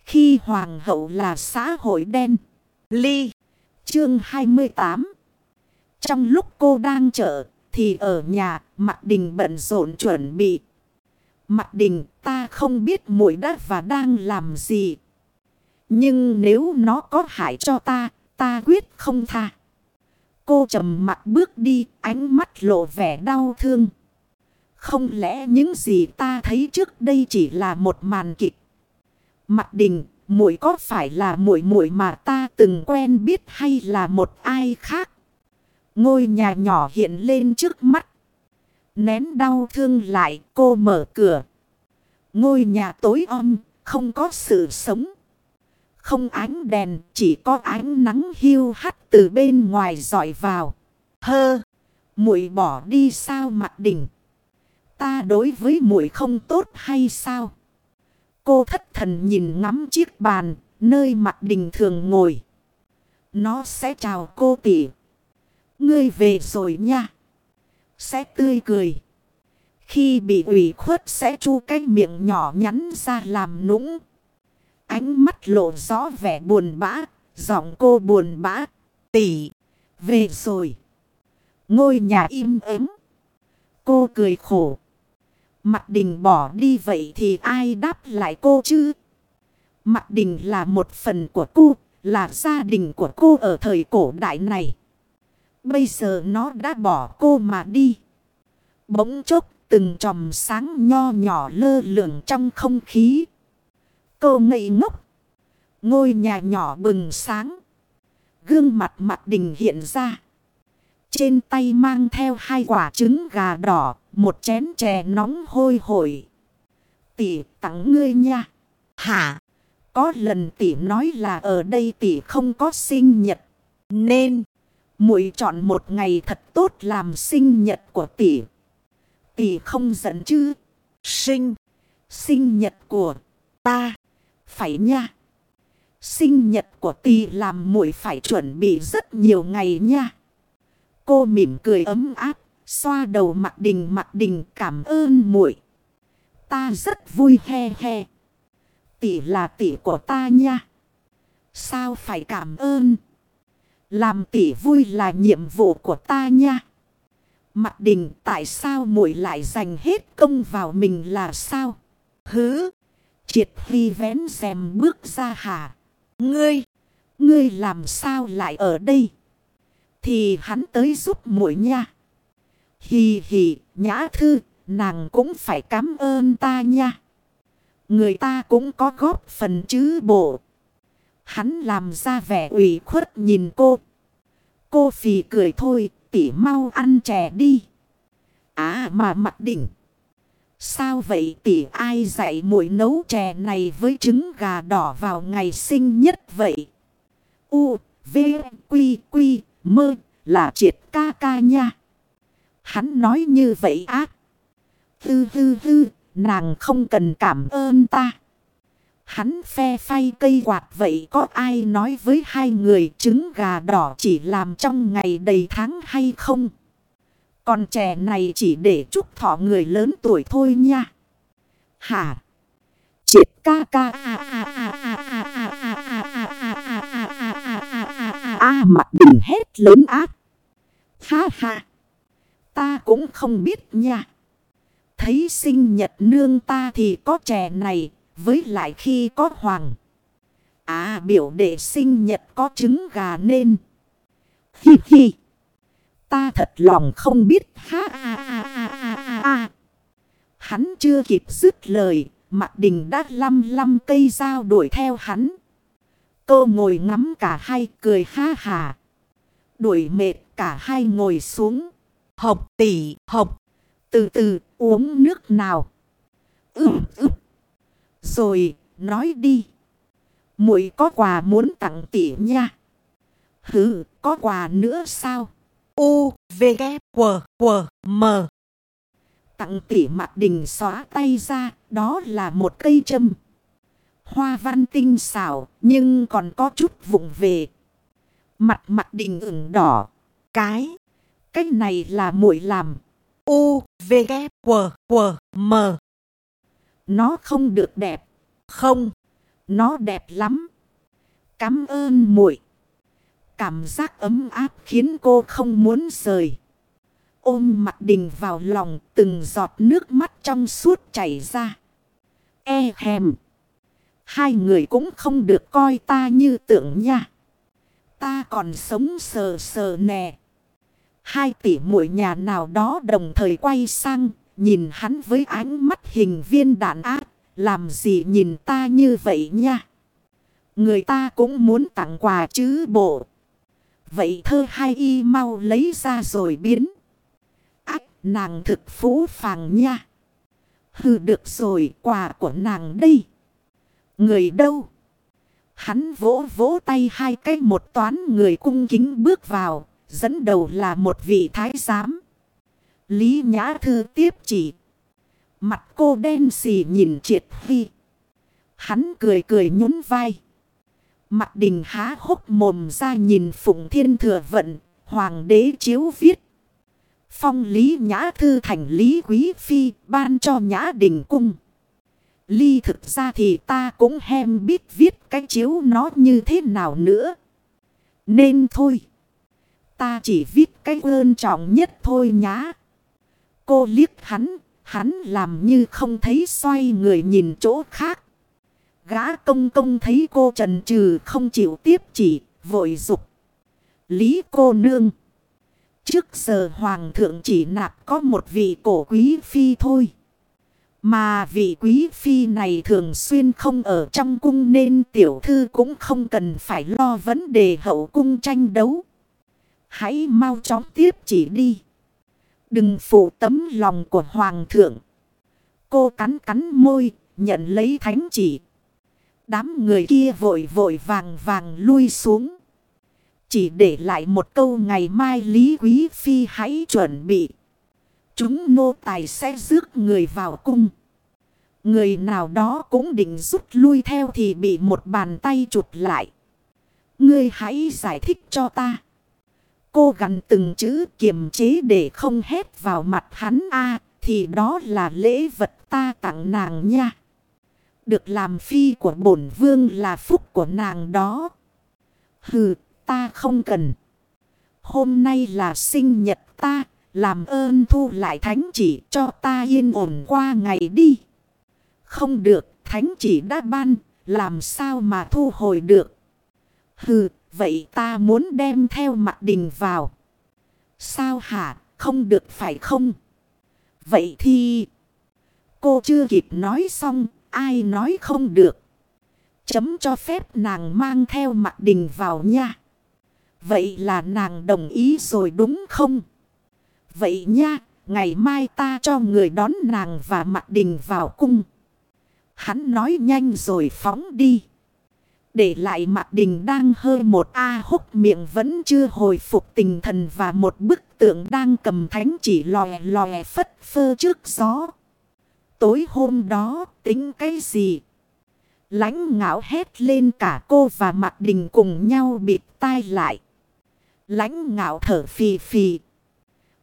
Khi hoàng hậu là xã hội đen. Ly. Chương 28. Trong lúc cô đang chợ, thì ở nhà, mạc đình bận rộn chuẩn bị mạc đình ta không biết muội đã và đang làm gì. Nhưng nếu nó có hại cho ta, ta quyết không tha. Cô trầm mặt bước đi, ánh mắt lộ vẻ đau thương. Không lẽ những gì ta thấy trước đây chỉ là một màn kịch? Mặt đình, muội có phải là muội muội mà ta từng quen biết hay là một ai khác? Ngôi nhà nhỏ hiện lên trước mắt. Nén đau thương lại cô mở cửa. Ngôi nhà tối om, không có sự sống. Không ánh đèn, chỉ có ánh nắng hiu hắt từ bên ngoài dọi vào. Hơ, muội bỏ đi sao mặt đỉnh. Ta đối với muội không tốt hay sao? Cô thất thần nhìn ngắm chiếc bàn, nơi mặt đình thường ngồi. Nó sẽ chào cô tỷ. Ngươi về rồi nha. Sẽ tươi cười. Khi bị ủy khuất sẽ chu cái miệng nhỏ nhắn ra làm nũng. Ánh mắt lộ rõ vẻ buồn bã. Giọng cô buồn bã. Tỷ. Về rồi. Ngôi nhà im ắng. Cô cười khổ. Mặt đình bỏ đi vậy thì ai đáp lại cô chứ? Mặt đình là một phần của cô. Là gia đình của cô ở thời cổ đại này. Bây giờ nó đã bỏ cô mà đi. Bỗng chốc, từng tròm sáng nho nhỏ lơ lửng trong không khí. Cô ngây ngốc. Ngôi nhà nhỏ bừng sáng. Gương mặt mặt đình hiện ra. Trên tay mang theo hai quả trứng gà đỏ, một chén chè nóng hôi hổi. Tỷ tặng ngươi nha. Hả? Có lần tỷ nói là ở đây tỷ không có sinh nhật. Nên. muội chọn một ngày thật tốt làm sinh nhật của tỷ. Tỷ không giận chứ? Sinh. Sinh nhật của Ta phải nha. Sinh nhật của tì làm muội phải chuẩn bị rất nhiều ngày nha. Cô mỉm cười ấm áp, xoa đầu mặt đình mặt đình cảm ơn muội. Ta rất vui he he. Tỷ là tỷ của ta nha. Sao phải cảm ơn? Làm tỷ vui là nhiệm vụ của ta nha. Mặt đình tại sao muội lại dành hết công vào mình là sao? Hứ. Triệt huy vén rèm bước ra hả? Ngươi. Ngươi làm sao lại ở đây? Thì hắn tới giúp muội nha. Hì hì, nhã thư, nàng cũng phải cảm ơn ta nha. Người ta cũng có góp phần chứ bộ. Hắn làm ra vẻ ủy khuất nhìn cô. Cô phì cười thôi, tỉ mau ăn chè đi. À mà mặt đỉnh. Sao vậy tỷ ai dạy muội nấu chè này với trứng gà đỏ vào ngày sinh nhất vậy? U, V, Quy, Quy, Mơ là triệt ca ca nha. Hắn nói như vậy á. Hư hư hư, nàng không cần cảm ơn ta. Hắn phe phay cây quạt vậy có ai nói với hai người trứng gà đỏ chỉ làm trong ngày đầy tháng hay không? Còn trẻ này chỉ để chúc thọ người lớn tuổi thôi nha. Hả? Triệt ca ca. A mặt đừng hết lớn áp. Ha ha. Ta cũng không biết nha. Thấy sinh nhật nương ta thì có trẻ này. Với lại khi có hoàng. À biểu đệ sinh nhật có trứng gà nên. Hi hi. Ta thật lòng không biết. Ha ha ha ha ha ha. Hắn chưa kịp dứt lời. Mặt đình đã lăm lăm cây dao đuổi theo hắn. Cô ngồi ngắm cả hai cười ha hà. Đuổi mệt cả hai ngồi xuống. Học tỷ, học. Từ từ uống nước nào. Ừ, ừ. Rồi, nói đi. muội có quà muốn tặng tỷ nha. Hừ, có quà nữa sao? U, V, K, W, W, M. Tặng tỷ mặt đình xóa tay ra, đó là một cây châm. Hoa văn tinh xảo, nhưng còn có chút vụng về. Mặt mặt đình ửng đỏ. Cái. Cái này là muội làm. U, V, K, W, W, M. Nó không được đẹp. Không. Nó đẹp lắm. Cảm ơn muội. Cảm giác ấm áp khiến cô không muốn rời. Ôm mặt đình vào lòng từng giọt nước mắt trong suốt chảy ra. E hèm. Hai người cũng không được coi ta như tưởng nha. Ta còn sống sờ sờ nè. Hai tỷ muội nhà nào đó đồng thời quay sang, nhìn hắn với ánh mắt hình viên đạn ác. Làm gì nhìn ta như vậy nha? Người ta cũng muốn tặng quà chứ bộ. Vậy thơ hai y mau lấy ra rồi biến. Ách, nàng thực phú phàng nha. Hừ được rồi, quà của nàng đây. Người đâu? Hắn vỗ vỗ tay hai cái một toán người cung kính bước vào. Dẫn đầu là một vị thái giám. Lý Nhã Thư tiếp chỉ. Mặt cô đen xì nhìn triệt phi. Hắn cười cười nhún vai. Mặt đình há hốc mồm ra nhìn Phụng Thiên Thừa Vận, Hoàng đế chiếu viết. Phong Lý Nhã Thư thành Lý Quý Phi ban cho Nhã Đình Cung. Ly thực ra thì ta cũng hem biết viết cái chiếu nó như thế nào nữa. Nên thôi. Ta chỉ viết cái ơn trọng nhất thôi nhá. Cô liếc hắn, hắn làm như không thấy xoay người nhìn chỗ khác. Gã công công thấy cô trần trừ không chịu tiếp chỉ, vội dục. Lý cô nương. Trước giờ hoàng thượng chỉ nạp có một vị cổ quý phi thôi. Mà vị quý phi này thường xuyên không ở trong cung nên tiểu thư cũng không cần phải lo vấn đề hậu cung tranh đấu. Hãy mau chóng tiếp chỉ đi. Đừng phụ tấm lòng của Hoàng thượng. Cô cắn cắn môi, nhận lấy thánh chỉ. Đám người kia vội vội vàng vàng lui xuống. Chỉ để lại một câu ngày mai Lý Quý Phi hãy chuẩn bị. Chúng nô tài sẽ rước người vào cung. Người nào đó cũng định rút lui theo thì bị một bàn tay chụp lại. Ngươi hãy giải thích cho ta. Cô gắn từng chữ kiềm chế để không hét vào mặt hắn a, thì đó là lễ vật ta tặng nàng nha. Được làm phi của bổn vương là phúc của nàng đó. Hừ, ta không cần. Hôm nay là sinh nhật ta, làm ơn thu lại thánh chỉ cho ta yên ổn qua ngày đi. Không được, thánh chỉ đã ban, làm sao mà thu hồi được. Hừ, vậy ta muốn đem theo mặt đình vào. Sao hả, không được phải không? Vậy thì... Cô chưa kịp nói xong, ai nói không được. Chấm cho phép nàng mang theo mặt đình vào nha. Vậy là nàng đồng ý rồi đúng không? Vậy nha, ngày mai ta cho người đón nàng và mặt đình vào cung. Hắn nói nhanh rồi phóng đi. Để lại mặt đình đang hơi một A húc miệng vẫn chưa hồi phục tình thần và một bức tượng đang cầm thánh chỉ lòe lòe phất phơ trước gió. Tối hôm đó tính cái gì? Lánh ngạo hét lên cả cô và mặt đình cùng nhau bịt tai lại. Lánh ngạo thở phì phì.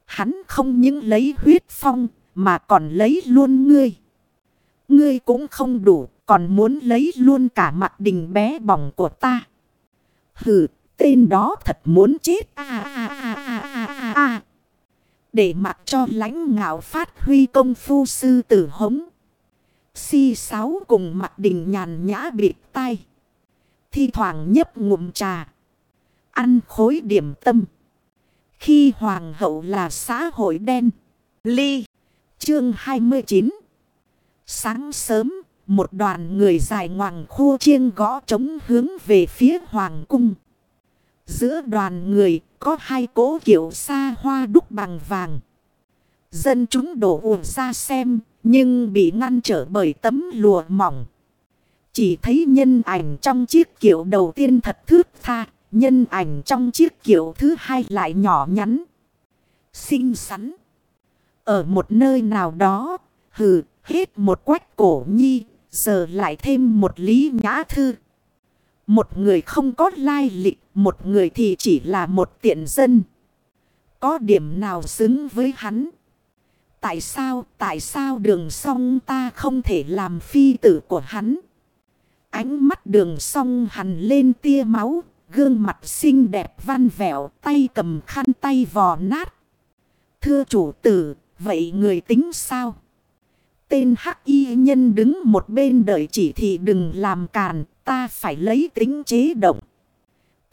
Hắn không những lấy huyết phong mà còn lấy luôn ngươi. Ngươi cũng không đủ còn muốn lấy luôn cả mặt đình bé bỏng của ta. Hừ, tên đó thật muốn chết. À, à, à, à, à, à. Để mặc cho lãnh ngạo phát huy công phu sư tử hống. Si sáu cùng mặt đình nhàn nhã bịt tay. Thi thoảng nhấp ngụm trà. Ăn khối điểm tâm. Khi hoàng hậu là xã hội đen. Ly. Chương 29. Sáng sớm, một đoàn người dài ngoằng khu chiêng gõ trống hướng về phía hoàng cung. Giữa đoàn người có hai cố kiểu xa hoa đúc bằng vàng. Dân chúng đổ ùa ra xem nhưng bị ngăn trở bởi tấm lùa mỏng. Chỉ thấy nhân ảnh trong chiếc kiểu đầu tiên thật thước tha. Nhân ảnh trong chiếc kiểu thứ hai lại nhỏ nhắn. Xinh xắn. Ở một nơi nào đó, hừ, hết một quách cổ nhi, giờ lại thêm một lý nhã thư. Một người không có lai lịch, một người thì chỉ là một tiện dân. Có điểm nào xứng với hắn? Tại sao, tại sao đường song ta không thể làm phi tử của hắn? Ánh mắt đường song hằn lên tia máu, gương mặt xinh đẹp văn vẹo, tay cầm khăn tay vò nát. Thưa chủ tử, vậy người tính sao? Tên hắc y nhân đứng một bên đợi chỉ thị đừng làm càn, ta phải lấy tính chế động.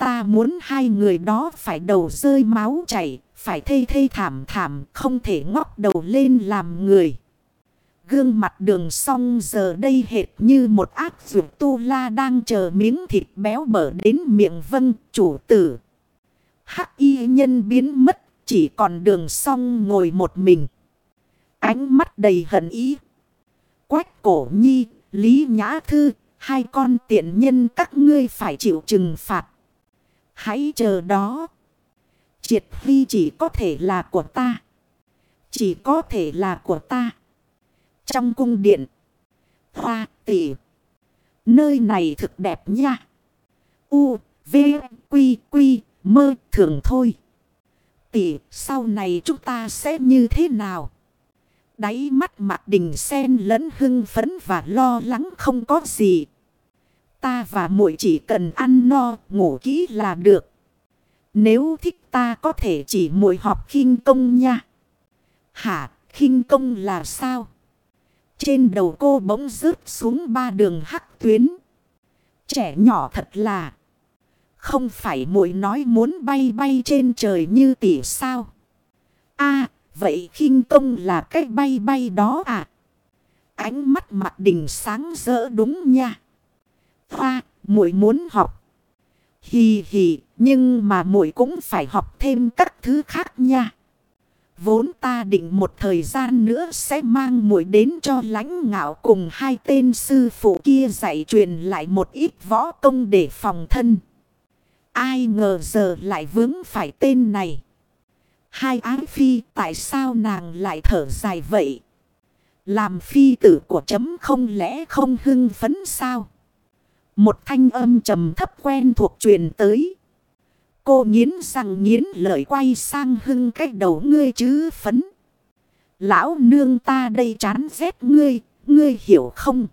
Ta muốn hai người đó phải đầu rơi máu chảy, phải thê thê thảm thảm, không thể ngóc đầu lên làm người. Gương mặt đường song giờ đây hệt như một ác dược tu la đang chờ miếng thịt béo bở đến miệng vân chủ tử. Hắc y nhân biến mất, chỉ còn đường song ngồi một mình. Ánh mắt đầy hận ý. Quách cổ nhi, Lý Nhã Thư, hai con tiện nhân các ngươi phải chịu trừng phạt. Hãy chờ đó. Triệt huy chỉ có thể là của ta. Chỉ có thể là của ta. Trong cung điện. Hoa tỷ. Nơi này thực đẹp nha. U, V, Quy, Quy, mơ thường thôi. Tỷ, sau này chúng ta sẽ như thế nào? Đáy mắt mặt đình sen lẫn hưng phấn và lo lắng không có gì. Ta và muội chỉ cần ăn no, ngủ kỹ là được. Nếu thích ta có thể chỉ muội học khinh công nha. Hả, khinh công là sao? Trên đầu cô bỗng rớt xuống ba đường hắc tuyến. Trẻ nhỏ thật là. Không phải muội nói muốn bay bay trên trời như tỷ sao? a Vậy khinh công là cái bay bay đó à? Ánh mắt mặt đình sáng rỡ đúng nha. Hoa, muội muốn học. Hì hì, nhưng mà muội cũng phải học thêm các thứ khác nha. Vốn ta định một thời gian nữa sẽ mang muội đến cho lãnh ngạo cùng hai tên sư phụ kia dạy truyền lại một ít võ công để phòng thân. Ai ngờ giờ lại vướng phải tên này. Hai ái phi tại sao nàng lại thở dài vậy? Làm phi tử của chấm không lẽ không hưng phấn sao? Một thanh âm trầm thấp quen thuộc truyền tới. Cô nghiến răng nghiến lợi quay sang hưng cách đầu ngươi chứ phấn. Lão nương ta đây chán ghét ngươi, ngươi hiểu không?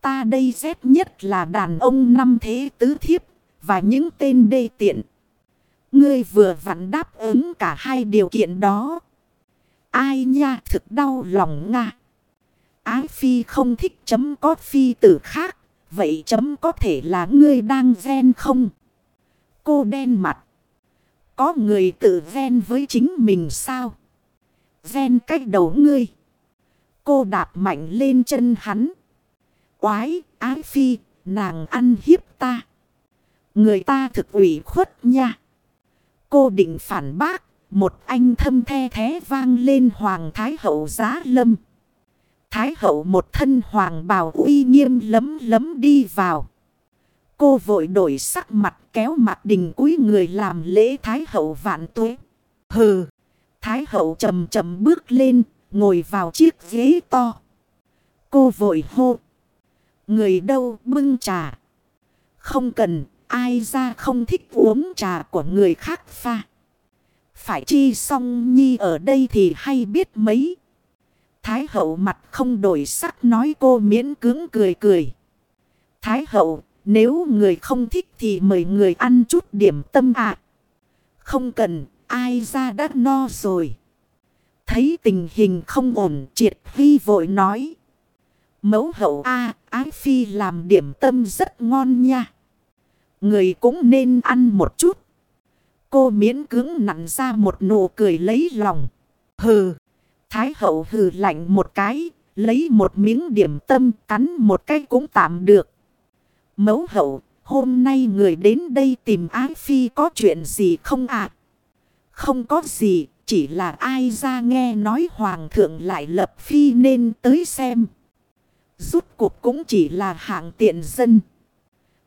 Ta đây ghét nhất là đàn ông năm thế tứ thiếp và những tên đê tiện. Ngươi vừa vặn đáp ứng cả hai điều kiện đó. Ai nha thực đau lòng nga. Ái phi không thích chấm có phi tử khác. Vậy chấm có thể là ngươi đang ghen không? Cô đen mặt. Có người tự ghen với chính mình sao? Ghen cách đầu ngươi. Cô đạp mạnh lên chân hắn. Quái, ái phi, nàng ăn hiếp ta. Người ta thực ủy khuất nha. Cô định phản bác. Một anh thâm the thế vang lên Hoàng Thái Hậu giá lâm. Thái Hậu một thân hoàng bào uy nghiêm lấm lấm đi vào. Cô vội đổi sắc mặt kéo mặt đình cúi người làm lễ Thái Hậu vạn tuế. Hừ! Thái Hậu chầm chầm bước lên, ngồi vào chiếc ghế to. Cô vội hô. Người đâu bưng trà. Không cần, ai ra không thích uống trà của người khác pha. Phải chi song nhi ở đây thì hay biết mấy. Thái hậu mặt không đổi sắc nói cô miễn cưỡng cười cười. Thái hậu, nếu người không thích thì mời người ăn chút điểm tâm ạ. Không cần, ai ra đã no rồi. Thấy tình hình không ổn, triệt huy vội nói. Mẫu hậu A, ái phi làm điểm tâm rất ngon nha. Người cũng nên ăn một chút. Cô miễn cưỡng nặn ra một nụ cười lấy lòng. Hừ. Thái hậu hừ lạnh một cái. Lấy một miếng điểm tâm cắn một cái cũng tạm được. Mẫu hậu. Hôm nay người đến đây tìm ái phi có chuyện gì không ạ? Không có gì. Chỉ là ai ra nghe nói hoàng thượng lại lập phi nên tới xem. Rút cuộc cũng chỉ là hạng tiện dân.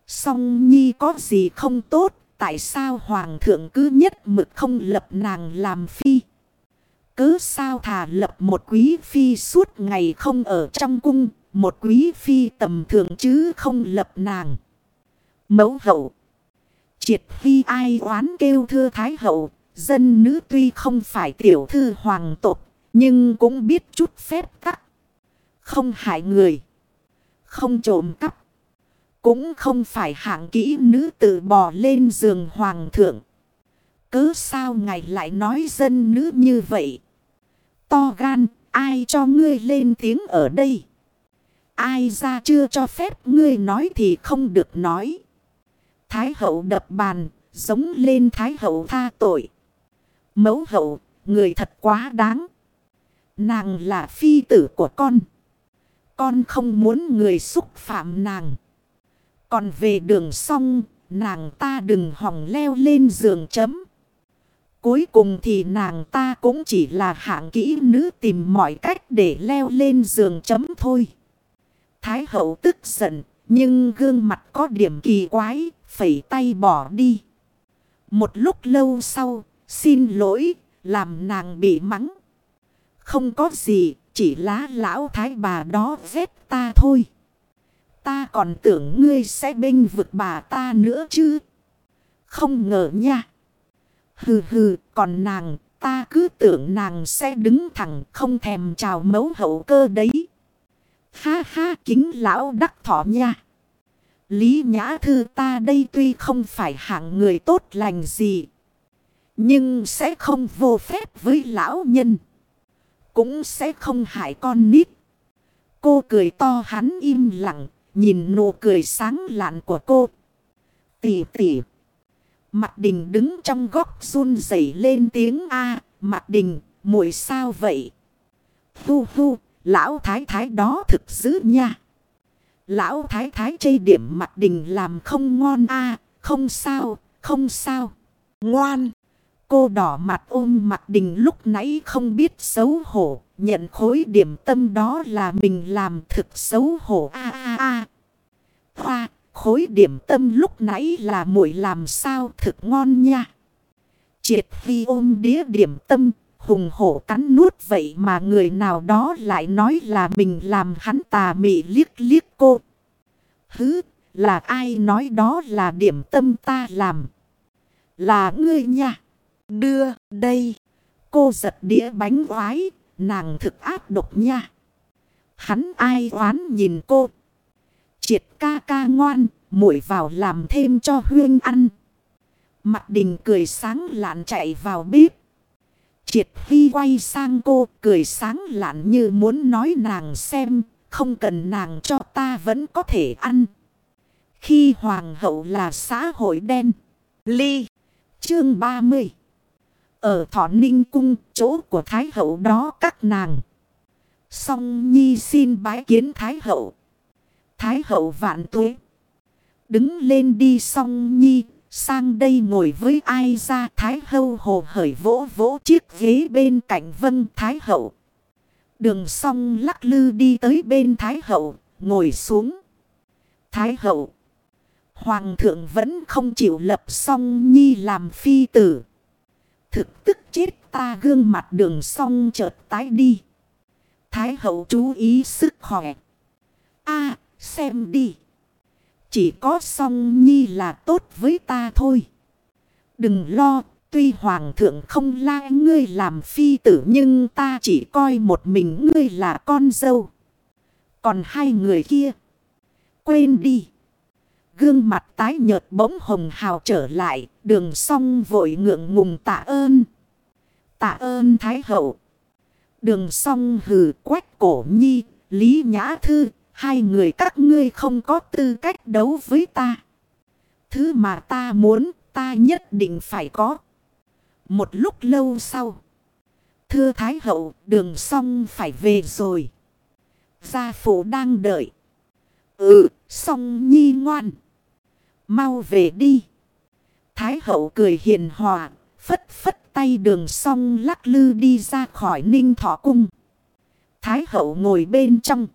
Song nhi có gì không tốt, tại sao hoàng thượng cứ nhất mực không lập nàng làm phi? Cứ sao thà lập một quý phi suốt ngày không ở trong cung, một quý phi tầm thường chứ không lập nàng. Mẫu hậu Triệt phi ai oán kêu thưa thái hậu, dân nữ tuy không phải tiểu thư hoàng tộc, nhưng cũng biết chút phép tắc. Không hại người, không trộm cắp cũng không phải hạng kỹ nữ tự bò lên giường hoàng thượng. Cứ sao ngài lại nói dân nữ như vậy? To gan, ai cho ngươi lên tiếng ở đây? Ai ra chưa cho phép ngươi nói thì không được nói. Thái hậu đập bàn, giống lên thái hậu tha tội. Mẫu hậu, người thật quá đáng. Nàng là phi tử của con. Con không muốn người xúc phạm nàng. Còn về đường xong, nàng ta đừng hỏng leo lên giường chấm. Cuối cùng thì nàng ta cũng chỉ là hạng kỹ nữ tìm mọi cách để leo lên giường chấm thôi. Thái hậu tức giận, nhưng gương mặt có điểm kỳ quái, phẩy tay bỏ đi. Một lúc lâu sau, xin lỗi, làm nàng bị mắng. Không có gì, chỉ lá lão thái bà đó ghét ta thôi. Ta còn tưởng ngươi sẽ bênh vực bà ta nữa chứ. Không ngờ nha. Hừ hừ, còn nàng, ta cứ tưởng nàng sẽ đứng thẳng không thèm chào mấu hậu cơ đấy. Ha ha kính lão đắc thỏ nha. Lý nhã thư ta đây tuy không phải hạng người tốt lành gì. Nhưng sẽ không vô phép với lão nhân. Cũng sẽ không hại con nít. Cô cười to hắn im lặng Nhìn nụ cười sáng lạn của cô. Tỷ tỷ. Mặt đình đứng trong góc run rẩy lên tiếng A. Mặt đình, muội sao vậy? Hu hu, lão thái thái đó thực dữ nha. Lão thái thái chê điểm mặt đình làm không ngon a không sao, không sao. Ngoan. Cô đỏ mặt ôm mặt đình lúc nãy không biết xấu hổ. Nhận khối điểm tâm đó là mình làm thực xấu hổ. a a a Hoa, khối điểm tâm lúc nãy là muội làm sao thực ngon nha. Triệt vi ôm đĩa điểm tâm, hùng hổ cắn nuốt vậy mà người nào đó lại nói là mình làm hắn tà mị liếc liếc cô. Hứ, là ai nói đó là điểm tâm ta làm? Là ngươi nha. Đưa đây. Cô giật đĩa bánh oái, nàng thực áp độc nha. Hắn ai oán nhìn cô. Triệt ca ca ngoan, muội vào làm thêm cho huyên ăn. Mặt đình cười sáng lạn chạy vào bếp. Triệt Phi quay sang cô cười sáng lạn như muốn nói nàng xem, không cần nàng cho ta vẫn có thể ăn. Khi hoàng hậu là xã hội đen. Ly. Chương 30. Ở Thọ Ninh Cung, chỗ của Thái hậu đó các nàng. Song Nhi xin bái kiến Thái hậu. Thái hậu vạn tuế. Đứng lên đi Song Nhi, sang đây ngồi với ai ra Thái hậu hồ hởi vỗ vỗ chiếc ghế bên cạnh vân Thái hậu. Đường song lắc lư đi tới bên Thái hậu, ngồi xuống. Thái hậu. Hoàng thượng vẫn không chịu lập song nhi làm phi tử. Thực tức chết ta gương mặt đường song chợt tái đi. Thái hậu chú ý sức khỏe. a xem đi. Chỉ có song nhi là tốt với ta thôi. Đừng lo, tuy hoàng thượng không la ngươi làm phi tử nhưng ta chỉ coi một mình ngươi là con dâu. Còn hai người kia, quên đi. Gương mặt tái nhợt bỗng hồng hào trở lại, đường song vội ngượng ngùng tạ ơn. Tạ ơn Thái Hậu. Đường song hừ quách cổ nhi, Lý Nhã Thư, hai người các ngươi không có tư cách đấu với ta. Thứ mà ta muốn, ta nhất định phải có. Một lúc lâu sau. Thưa Thái Hậu, đường song phải về rồi. Gia phụ đang đợi. Ừ, song nhi ngoan. Mau về đi. Thái hậu cười hiền hòa, phất phất tay đường song lắc lư đi ra khỏi ninh thọ cung. Thái hậu ngồi bên trong.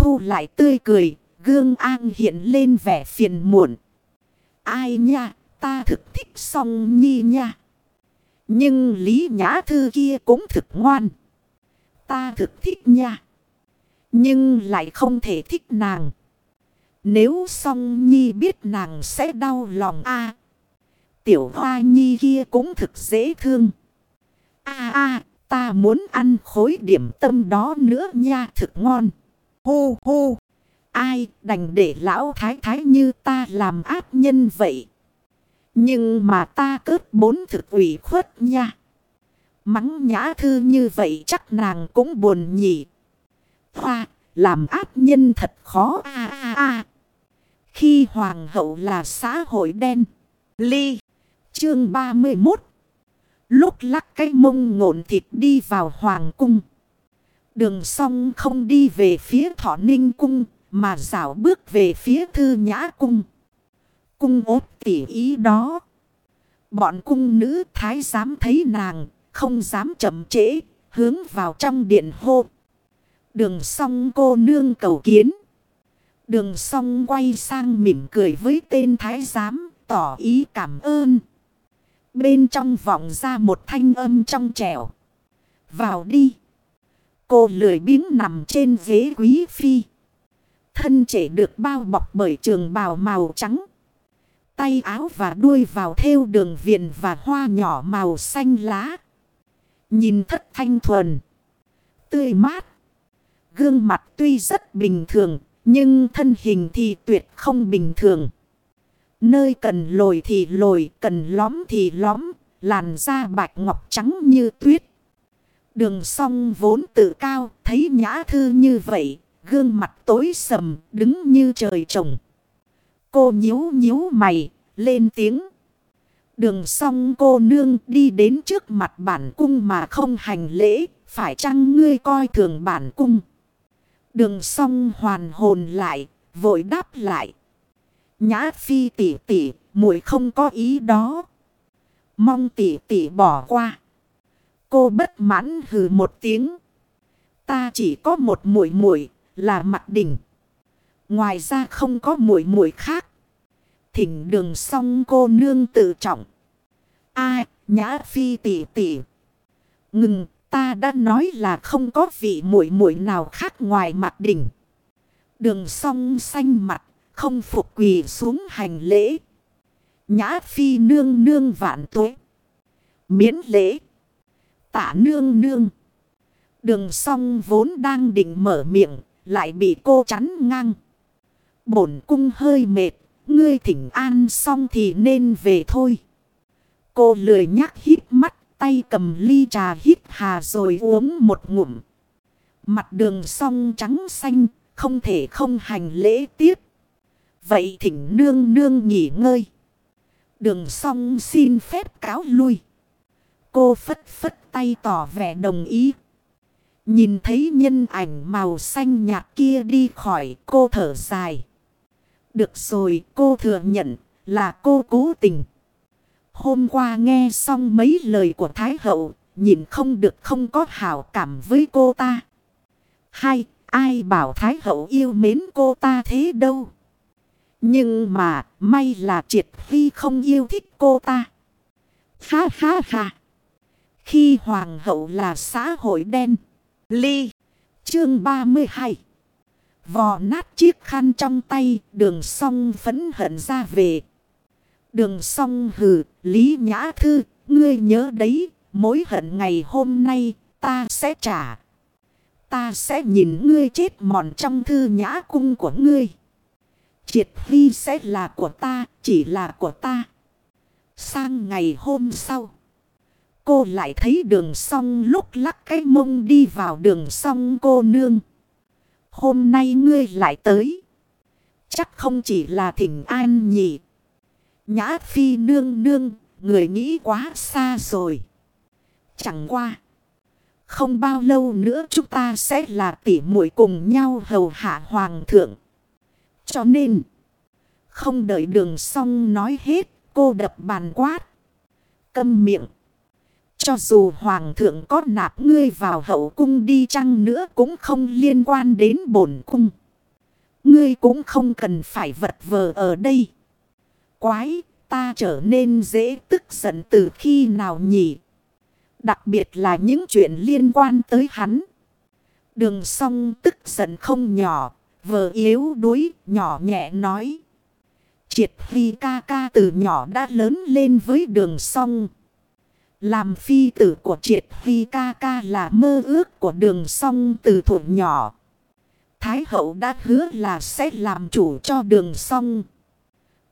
Thu lại tươi cười, gương an hiện lên vẻ phiền muộn. Ai nha, ta thực thích song nhi nha. Nhưng Lý Nhã Thư kia cũng thực ngoan. Ta thực thích nha. Nhưng lại không thể thích nàng. Nếu song nhi biết nàng sẽ đau lòng a Tiểu hoa nhi kia cũng thực dễ thương. a a ta muốn ăn khối điểm tâm đó nữa nha thực ngon. Hô hô. Ai đành để lão thái thái như ta làm ác nhân vậy. Nhưng mà ta cướp bốn thực ủy khuất nha. Mắng nhã thư như vậy chắc nàng cũng buồn nhỉ. Hoa, làm ác nhân thật khó a a a. Khi hoàng hậu là xã hội đen. Ly. Chương 31. Lúc lắc cái mông ngộn thịt đi vào hoàng cung. Đường song không đi về phía thọ ninh cung. Mà dạo bước về phía thư nhã cung. Cung ốt tỉ ý đó. Bọn cung nữ thái dám thấy nàng. Không dám chậm trễ. Hướng vào trong điện hô. Đường song cô nương cầu kiến. Đường song quay sang mỉm cười với tên thái giám, tỏ ý cảm ơn. Bên trong vọng ra một thanh âm trong trẻo. Vào đi. Cô lười biếng nằm trên ghế quý phi. Thân trẻ được bao bọc bởi trường bào màu trắng. Tay áo và đuôi vào theo đường viền và hoa nhỏ màu xanh lá. Nhìn thất thanh thuần. Tươi mát. Gương mặt tuy rất bình thường nhưng thân hình thì tuyệt không bình thường. Nơi cần lồi thì lồi, cần lõm thì lõm, làn da bạch ngọc trắng như tuyết. Đường song vốn tự cao, thấy nhã thư như vậy, gương mặt tối sầm, đứng như trời trồng. Cô nhíu nhíu mày, lên tiếng. Đường song cô nương đi đến trước mặt bản cung mà không hành lễ, phải chăng ngươi coi thường bản cung? Đường song hoàn hồn lại, vội đáp lại. Nhã phi tỷ tỷ, muội không có ý đó. Mong tỷ tỷ bỏ qua. Cô bất mãn hừ một tiếng. Ta chỉ có một muội muội là mặt đỉnh. Ngoài ra không có muội muội khác. Thỉnh đường xong cô nương tự trọng. ai nhã phi tỷ tỷ. Ngừng, ta đã nói là không có vị muội muội nào khác ngoài mặt đỉnh. Đường song xanh mặt, không phục quỳ xuống hành lễ. Nhã phi nương nương vạn tuế. Miễn lễ. Tạ nương nương. Đường song vốn đang định mở miệng, lại bị cô chắn ngang. Bổn cung hơi mệt, ngươi thỉnh an xong thì nên về thôi. Cô lười nhắc hít mắt, tay cầm ly trà hít hà rồi uống một ngụm. Mặt đường song trắng xanh, không thể không hành lễ tiếp. Vậy thỉnh nương nương nghỉ ngơi. Đường song xin phép cáo lui. Cô phất phất tay tỏ vẻ đồng ý. Nhìn thấy nhân ảnh màu xanh nhạt kia đi khỏi cô thở dài. Được rồi cô thừa nhận là cô cố tình. Hôm qua nghe xong mấy lời của Thái Hậu, nhìn không được không có hảo cảm với cô ta. Hai, ai bảo Thái Hậu yêu mến cô ta thế đâu. Nhưng mà may là triệt phi không yêu thích cô ta. Ha ha ha. Khi hoàng hậu là xã hội đen. Ly. Chương 32. Vò nát chiếc khăn trong tay đường song phấn hận ra về. Đường song hừ, Lý Nhã Thư, ngươi nhớ đấy, mối hận ngày hôm nay, ta sẽ trả. Ta sẽ nhìn ngươi chết mòn trong thư nhã cung của ngươi. Triệt huy sẽ là của ta, chỉ là của ta. Sang ngày hôm sau, cô lại thấy đường song lúc lắc cái mông đi vào đường song cô nương. Hôm nay ngươi lại tới. Chắc không chỉ là thỉnh an nhỉ. Nhã phi nương nương, người nghĩ quá xa rồi. Chẳng qua. Không bao lâu nữa chúng ta sẽ là tỉ muội cùng nhau hầu hạ hoàng thượng. Cho nên, không đợi đường xong nói hết, cô đập bàn quát. Câm miệng. Cho dù hoàng thượng có nạp ngươi vào hậu cung đi chăng nữa cũng không liên quan đến bổn cung. Ngươi cũng không cần phải vật vờ ở đây. Quái, ta trở nên dễ tức giận từ khi nào nhỉ? Đặc biệt là những chuyện liên quan tới hắn. Đường song tức giận không nhỏ, vờ yếu đuối, nhỏ nhẹ nói. Triệt phi ca ca từ nhỏ đã lớn lên với đường song. Làm phi tử của triệt phi ca ca là mơ ước của đường song từ thủ nhỏ. Thái hậu đã hứa là sẽ làm chủ cho đường song.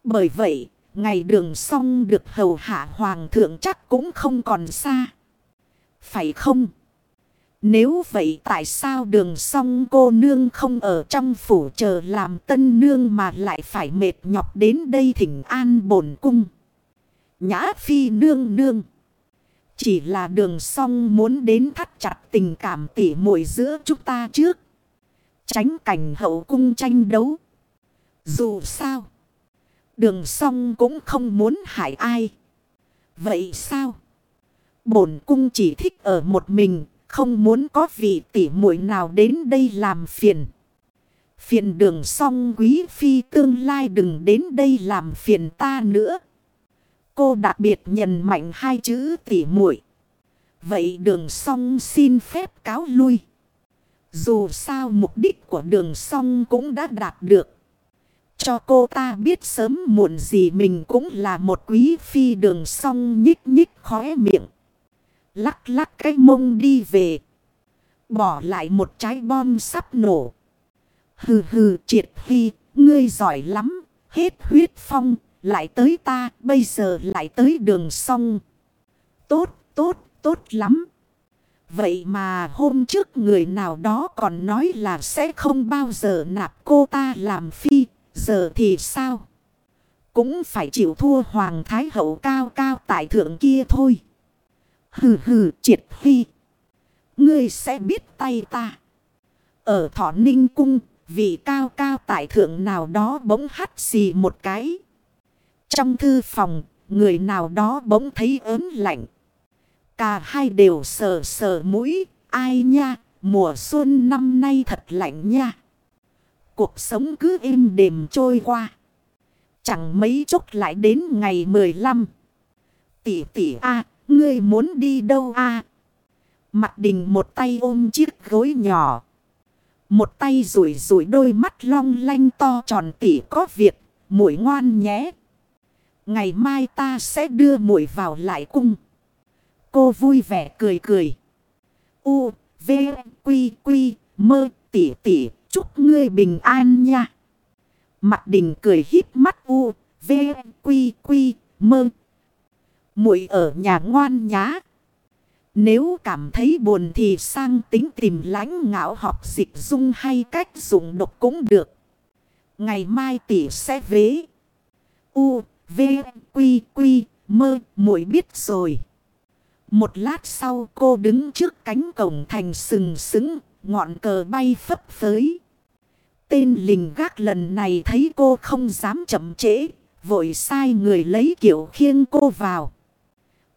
Bởi vậy, ngày đường song được hầu hạ hoàng thượng chắc cũng không còn xa. Phải không? Nếu vậy tại sao đường song cô nương không ở trong phủ chờ làm tân nương mà lại phải mệt nhọc đến đây thỉnh an bổn cung? Nhã phi nương nương. Chỉ là đường song muốn đến thắt chặt tình cảm tỉ muội giữa chúng ta trước. Tránh cảnh hậu cung tranh đấu. Dù sao. Đường song cũng không muốn hại ai. Vậy sao? Bổn cung chỉ thích ở một mình. Không muốn có vị tỉ muội nào đến đây làm phiền. Phiền đường song quý phi tương lai đừng đến đây làm phiền ta nữa. Cô đặc biệt nhận mạnh hai chữ tỉ muội. Vậy đường song xin phép cáo lui. Dù sao mục đích của đường song cũng đã đạt được. Cho cô ta biết sớm muộn gì mình cũng là một quý phi đường song nhích nhích khóe miệng. Lắc lắc cái mông đi về. Bỏ lại một trái bom sắp nổ. Hừ hừ triệt phi, ngươi giỏi lắm, hết huyết phong, lại tới ta, bây giờ lại tới đường song. Tốt, tốt, tốt lắm. Vậy mà hôm trước người nào đó còn nói là sẽ không bao giờ nạp cô ta làm phi, giờ thì sao? Cũng phải chịu thua hoàng thái hậu cao cao tại thượng kia thôi. Hừ hừ triệt phi. Ngươi sẽ biết tay ta. Ở thọ ninh cung, vị cao cao tại thượng nào đó bỗng hắt xì một cái. Trong thư phòng, người nào đó bỗng thấy ớn lạnh. Cả hai đều sờ sờ mũi, ai nha, mùa xuân năm nay thật lạnh nha. Cuộc sống cứ êm đềm trôi qua. Chẳng mấy chốc lại đến ngày 15. Tỷ tỷ a ngươi muốn đi đâu a Mặt đình một tay ôm chiếc gối nhỏ. Một tay rủi rủi đôi mắt long lanh to tròn tỉ có việc, mũi ngoan nhé. Ngày mai ta sẽ đưa muội vào lại cung. Cô vui vẻ cười cười. U, V, Quy, Quy, mơ, tỉ tỉ, chúc ngươi bình an nha. Mặt đình cười híp mắt U, V, Quy, Quy, mơ. Muội ở nhà ngoan nhá. Nếu cảm thấy buồn thì sang tính tìm lãnh ngạo học dịch dung hay cách dùng độc cũng được. Ngày mai tỷ sẽ vế. U, V, Quy, Quy, mơ, muội biết rồi. Một lát sau cô đứng trước cánh cổng thành sừng sững, ngọn cờ bay phấp phới. Tên lình gác lần này thấy cô không dám chậm trễ, vội sai người lấy kiểu khiêng cô vào.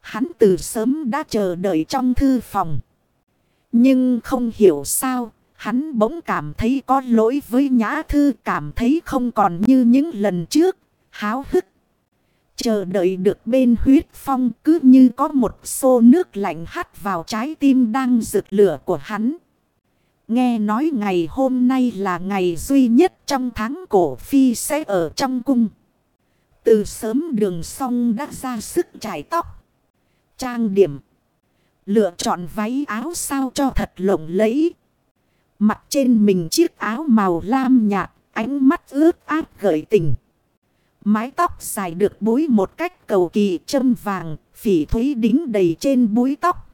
Hắn từ sớm đã chờ đợi trong thư phòng. Nhưng không hiểu sao, hắn bỗng cảm thấy có lỗi với nhã thư cảm thấy không còn như những lần trước, háo hức. Chờ đợi được bên huyết phong cứ như có một xô nước lạnh hắt vào trái tim đang rực lửa của hắn. Nghe nói ngày hôm nay là ngày duy nhất trong tháng cổ phi sẽ ở trong cung. Từ sớm đường song đã ra sức trải tóc trang điểm. Lựa chọn váy áo sao cho thật lộng lẫy. Mặt trên mình chiếc áo màu lam nhạt, ánh mắt ướt át gợi tình. Mái tóc dài được búi một cách cầu kỳ châm vàng, phỉ thúy đính đầy trên búi tóc.